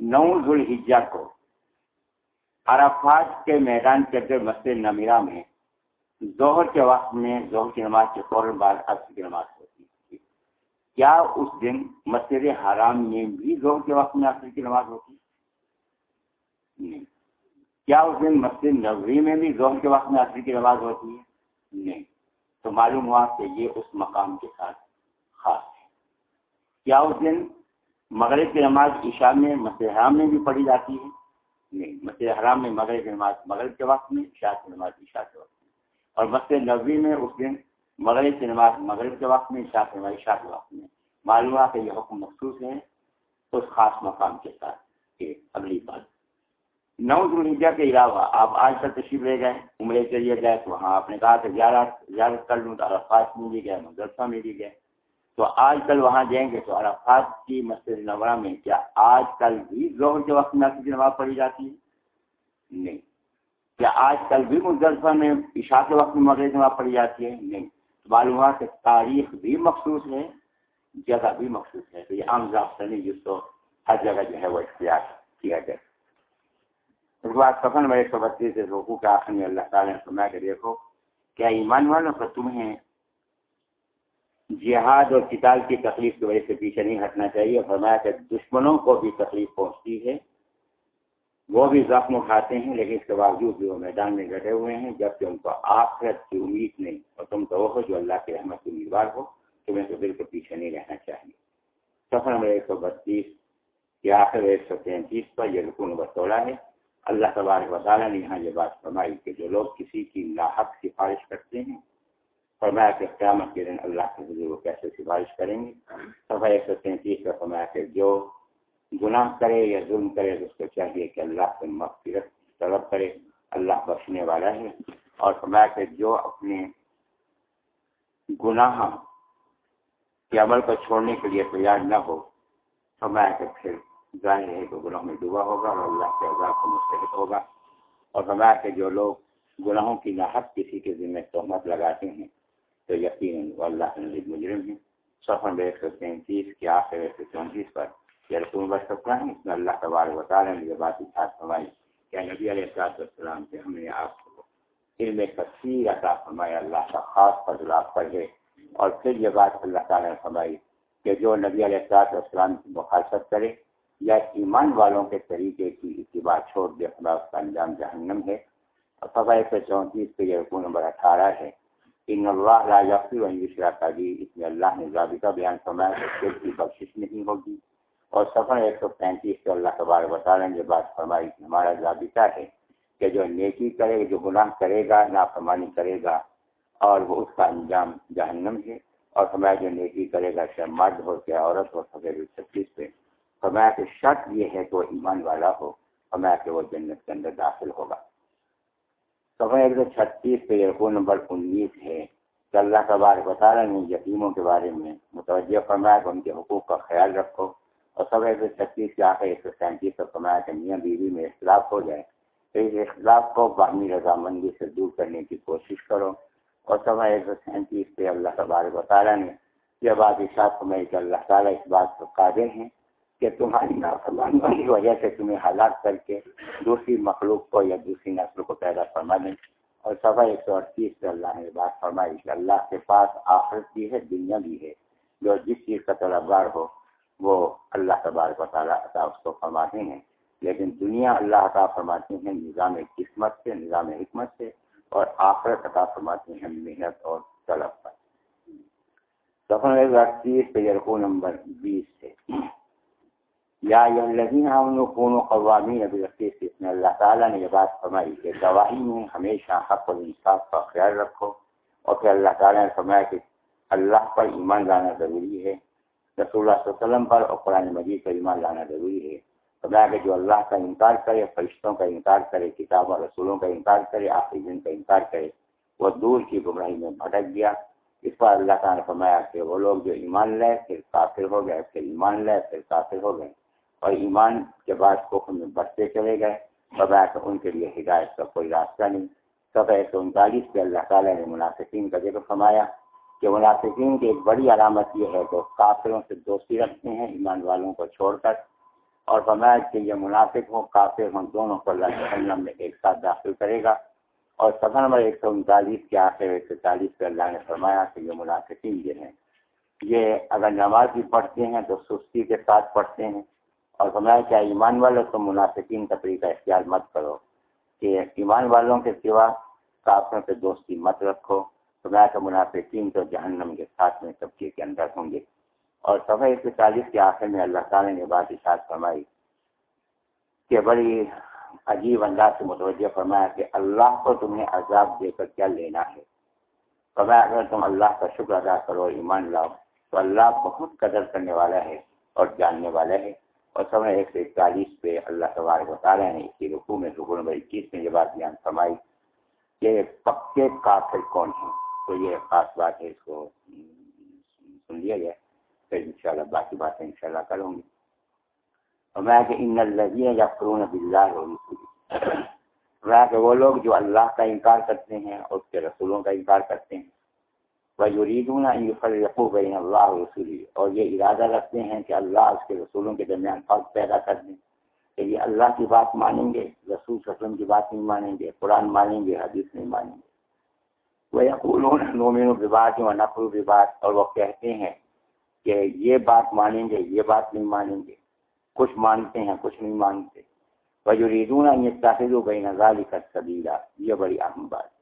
نو ذوالحجہ کو عرفات کے میدان کے اندر مسجد نمیرا میں ظہر کے وقت میں ظہر کی نماز کے فوراً بعد عصر کی نماز ہوتی ہے کیا اس دن مسجد حرام میں بھی ظہر کے وقت میں عصر کی نماز ہوتی نہیں۔ کیا اس دن مسجد نظری میں بھی ظہر کے وقت میں عصر کی نماز ہوتی ہے؟ نہیں۔ تو معلوم ہوا کہ یہ اس مقام کے ساتھ خاص ہے۔ کیا اس دن مغرب کی نماز عشاء میں مسجد حرام میں بھی پڑھی جاتی ہے؟ نہیں۔ مسجد حرام میں مغرب کی نماز مغرب کے وقت میں شاہ کی نماز عشاء کے وقت میں۔ اور مسجد نبوی میں اس دن مغرب کی نماز مغرب کے وقت میں شاہ کی نماز عشاء کے وقت میں۔ معلومات یہ حکم مخصوص ہے اس خاص مقام کے ساتھ۔ اگلی بات۔ نو الحجہ کے علاوہ آپ آج تک تشریف لے گئے، عمرے کے لیے گئے تو وہاں آپ نے کہا کہ گیارہ زیارت کر لوں تو عرفات میں بھی گئے، مدرسہ میں بھی گئے۔ تو آج کل وہاں جائیں گے تو عرفات کی مسجد نورہ میں کیا آج کل بھی ظہر کے وقت میں کی نماز پڑھی جاتی ہے؟ نہیں۔ کیا آج کل بھی مدرسہ میں عشاء کے وقت میں مغرب نماز پڑھی جاتی ہے؟ نہیں۔ معلوم ہوا کہ تاریخ بھی مخصوص ہے، جگہ بھی مخصوص ہے۔ تو یہ عام ضابطہ نہیں جس کو ہر جگہ جو ہے وہ اختیار کیا جائے اس کے بعد سفن میں ایک سو بتیس روکو کا آخر میں اللہ تعالیٰ نے فرمایا کہ دیکھو کیا ایمان والوں کو تمہیں جہاد اور کتاب کی تکلیف کی وجہ سے پیچھے نہیں ہٹنا چاہیے فرمایا کہ دشمنوں کو بھی تکلیف پہنچتی ہے وہ بھی زخم اٹھاتے ہیں لیکن اس کے باوجود بھی وہ میدان میں ڈٹے ہوئے ہیں جبکہ ان کو آخرت کی امید نہیں اور تم تو وہ ہو جو اللہ کے رحمت کی امیدوار ہو تمہیں تو بالکل پیچھے نہیں رہنا چاہیے سفر نمبر ایک سو بتیس یا آخر ایک سو تینتیس پر یہ رکن بسولہ ہے اللہ تبارک وطالعہ نے یہاں یہ بات فرمائی کہ جو لوگ کسی کی لاحق سفارش کرتے ہیں، فرمایا کہ قیامت کے دن اللہ کے حضور وہ کیسے سفارش کریں گے؟ صفحہ ایک سو تینتیس کا فرمایا کہ جو گناہ کرے یا ظلم کرے تو اس کو چاہیے کہ اللہ سے مغفرت طلب کرے، اللہ بخشنے والا ہے۔ اور فرمایا کہ جو اپنے گناہ کے عمل کو چھوڑنے کے لیے تیار نہ ہو، فرمایا کہ پھر ظاہر ہے کہ گناہوں میں ڈوبا ہوگا اور اللہ کے عذاب کو مستحق ہوگا۔ اور فرمایا کہ جو لوگ گناہوں کی ناحق کسی کے ذمہ تہمت لگاتے ہیں تو یقیناً وہ اللہ مجرم ہیں۔ سفر میں ایک سو تینتیس کے آخر ایک سو چونتیس پر یہ رسوم بچ سکتا ہے اس میں اللہ تبار بتا رہے ہیں یہ بات اتحاد فرمائی کہ نبی علیہ السلاط والسلام سے ہم نے آپ کو علم کثیر عطا فرمایا، اللہ کا خاص فضلات پر ہے۔ اور پھر یہ بات اللہ تعالیٰ نے فرمائی کہ جو نبی علیہ السلاط والسلام کی مخالفت کرے یا ایمان والوں کے طریقے کی اتباع چھوڑ دے، خدا اس کا انجام جہنم ہے۔ اور سفا ایک سو چونتیس پہ یہ رکو نمبر اٹھارہ ہے۔ ان اللہ لا یقین وشرا کا جی اس میں اللہ نے ضابطہ بیان فرمایا کہ کی بخشش نہیں ہوگی۔ اور سفر ایک سو پینتیس سے اللہ تبار بتا رہے یہ بات فرمائی کہ ہمارا ضابطہ ہے کہ جو نیکی کرے، جو گناہ کرے گا، نافرمانی کرے گا، اور وہ اس کا انجام جہنم ہے۔ اور ہمارا جو نیکی کرے گا چاہے مرد ہو، چاہے عورت ہو سفید چھتیس پہ فرمایا کہ شرط یہ ہے کہ وہ ایمان والا ہو، فرمایا کہ وہ جنت کے اندر داخل ہوگا۔ سفر ایک سو چھتیس پہ رقو نمبر انیس ہے کہ اللہ تبار بتا رہے ہیں یتیموں کے بارے میں متوجہ فرمایا کہ ان کے حقوق کا خیال رکھو۔ اور سب ایک سو چھتیس کے آخر ایک سو سینتیس کا فرمایا کہ میاں بیوی میں اختلاف ہو جائے، تو اس اختلاف کو باہمی رضامندی سے دور کرنے کی کوشش کرو۔ اور سب ایک سو سینتیس پہ اللہ تبارک و تعالیٰ نے یہ بات اشاعت فرمائی کہ اللہ تعالیٰ اس بات کو قادر ہیں۔ کہ تمہاری نافرمانی کی وجہ سے تمہیں ہلاک کر کے دوسری مخلوق کو یا دوسری نسل کو پیدا فرما دیں اور سفا ایک سو اڑتیس سے اللہ نے بات فرمائی کہ اللہ کے پاس آخرت بھی ہے، دنیا بھی ہے۔ جو جس چیز کا طلبگار ہو، وہ اللہ تبارک و تعالیٰ عطا اس کو فرماتے ہیں۔ لیکن دنیا اللہ عطا فرماتے ہیں نظام قسمت سے، نظام حکمت سے، اور آخرت عطا فرماتے ہیں محنت اور طلب پر۔ سفر اڑتیس، پہ رقو نمبر بیس سے یا خون و قوامی ابھی اس میں اللہ تعالیٰ نے یہ بات فرمائی کہ گواہی میں ہمیشہ حق و انصاف کا خیال رکھو اور پھر اللہ تعالیٰ نے فرمایا کہ اللہ پر ایمان لانا ضروری ہے، رسول اللہ علیہ وسلم پر اور قرآن مجید پر ایمان لانا ضروری ہے۔ فرمایا کہ جو اللہ کا انکار کرے، فرشتوں کا انکار کرے کتاب اور رسولوں کا انکار کرے، آخری دن کا انکار کرے، وہ دور کی گمراہی میں بھٹک گیا۔ اس پر اللہ تعالیٰ نے فرمایا کہ وہ لوگ جو ایمان لے پھر کافر ہو گئے، پھر ایمان لے پھر کافر ہو گئے۔ اور ایمان کے بعد کفر میں بڑھتے چلے گئے۔ فرمایا کہ ان کے لیے ہدایت کا کوئی راستہ نہیں۔ سب ایک سو انتالیس پہ اللہ تعالیٰ نے منافقین کا ذکر فرمایا کہ منافقین کی ایک بڑی علامت یہ ہے کہ کافروں سے دوستی رکھتے ہیں، ایمان والوں کو چھوڑ کر۔ اور فرمایا کہ یہ منافق ہوں، کافر ہوں، دونوں کو اللہ وسلم میں ایک ساتھ داخل کرے گا۔ اور سفر نمبر ایک سو انتالیس کے آخر ایک سو چالیس پہ اللہ نے فرمایا کہ یہ منافقین یہ ہیں۔ یہ اگر نماز بھی پڑھتے ہیں تو سستی کے ساتھ پڑھتے ہیں۔ اور فرمایا کیا ایمان والوں تو منافقین کا طریقہ اختیار مت کرو، کہ ایمان والوں کے سوا کافروں سے دوستی مت رکھو۔ فرمایا کہ منافقین تو جہنم کے ساتھ میں طبقے کے اندر ہوں گے۔ اور سفا ایک سو چالیس کے آخر میں اللہ تعالیٰ نے بات اشاعت فرمائی کہ بڑی عجیب انداز سے متوجہ فرمایا کہ اللہ کو تمہیں عذاب دے کر کیا لینا ہے۔ فرمایا، اگر تم اللہ کا شکر ادا کرو، ایمان لاؤ، تو اللہ بہت قدر کرنے والا ہے اور جاننے والا ہے۔ اور سمے ایک سو اکتالیس پہ اللہ تبارک تعالیٰ نے اسی رقو میں رقو نمبر اکیس میں یہ بات بیان فرمائی کہ پکے کافر کون ہیں؟ تو یہ خاص بات ہے، اس کو سن لیا گیا۔ پھر ان شاء اللہ باقی باتیں ان شاء اللہ کروں گی۔ اور میں کہ ان الزی یا قرون بلّہ میں کہ وہ لوگ جو اللہ کا انکار کرتے ہیں اور اس کے رسولوں کا انکار کرتے ہیں۔ وہ یریدون فرقو بین اللہ رسولی اور یہ ارادہ رکھتے ہیں کہ اللہ اس کے رسولوں کے درمیان فرق پیدا کر دیں۔ کہ یہ اللہ کی بات مانیں گے، رسول وسلم کی بات نہیں مانیں گے، قرآن مانیں گے، حدیث نہیں مانیں گے۔ وہ یقول نومین و و نقل و اور وہ کہتے ہیں کہ یہ بات مانیں گے، یہ بات نہیں مانیں گے۔ کچھ مانتے ہیں، کچھ نہیں مانتے۔ وہ جو ریدون یہ تاخیر و بین غالی کا یہ بڑی اہم بات۔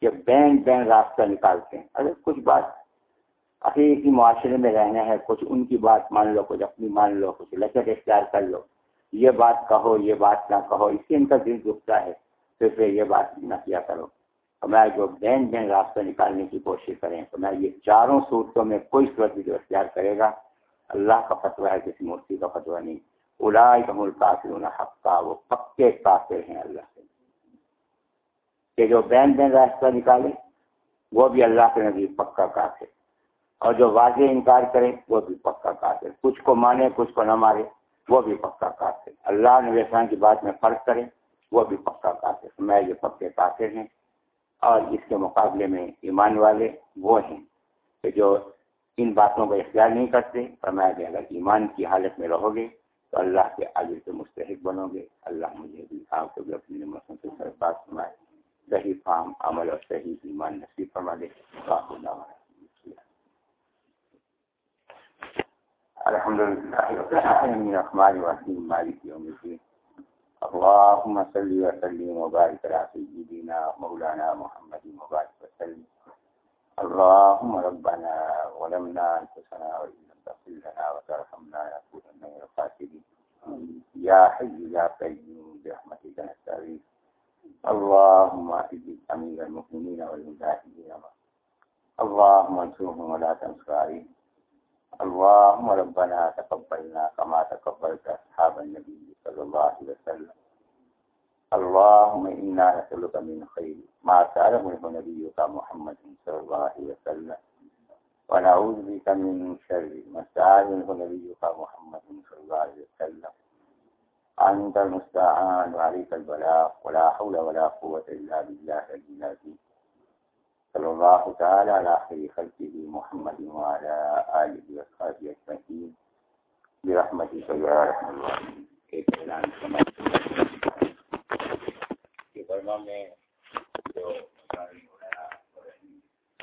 کہ بین بین راستہ نکالتے ہیں۔ ارے کچھ بات اپنے اسی معاشرے میں رہنا ہے، کچھ ان کی بات مان لو، کچھ اپنی مان لو، کچھ لچک اختیار کر لو، یہ بات کہو، یہ بات نہ کہو، اس سے ان کا دل دکھتا ہے، تو پھر یہ بات نہ کیا کرو۔ تو میں جو بین بین راستہ نکالنے کی کوشش کریں، تو میں یہ چاروں صورتوں میں کوئی صورت بھی جو اختیار کرے گا، اللہ کا فتویٰ ہے، کسی مورتی کا فتویٰ نہیں۔ الاقافر حق کا وہ پکے کافر ہیں اللہ سے۔ کہ جو بین بین راستہ نکالے، وہ بھی اللہ کے نزدیک پکا کافر۔ اور جو واضح انکار کرے، وہ بھی پکا کافر۔ کچھ کو مانے، کچھ کو نہ مارے، وہ بھی پکا کافر۔ اللہ نے کی بات میں فرق کرے، وہ بھی پکا کافر۔ میں یہ پکے کافر ہیں، اور اس کے مقابلے میں ایمان والے وہ ہیں کہ جو ان باتوں کا اختیار نہیں کرتے اور میں اگر ایمان کی حالت میں رہو گے، تو اللہ کے آگے سے مستحق بنو گے۔ اللہ مجھے بھی آپ کو بھی اپنی نمتوں سے سرکار سنائے دے الحمد لله رب العالمين الرحمن الرحيم مالك يوم الدين اللهم صل وسلم وبارك على سيدنا مولانا محمد وبارك وسلم اللهم ربنا ظلمنا انفسنا وان لم تغفر لنا وترحمنا لنكونن من الخاسرين يا حي يا قيوم برحمتك نستغيث اللهم اجب امير المؤمنين والمجاهدين. اللهم انصرهم ولا تنصر عليهم. اللهم ربنا تقبلنا كما تقبلت أصحاب النبي صلى الله عليه وسلم. اللهم إنا نسألك من خير ما سأل منه نبيك محمد صلى الله عليه وسلم. ونعوذ بك من شر ما سأل منه نبيك محمد صلى الله عليه وسلم. أنت المستعان وعليك البلاغ، ولا حول ولا قوة إلا بالله العظيم. صلى الله تعالى على خير خلقه محمد وعلى آله وصحبه أجمعين. برحمتك يا رحم الراحمين. ایک اعلان سمجھ کہ برما میں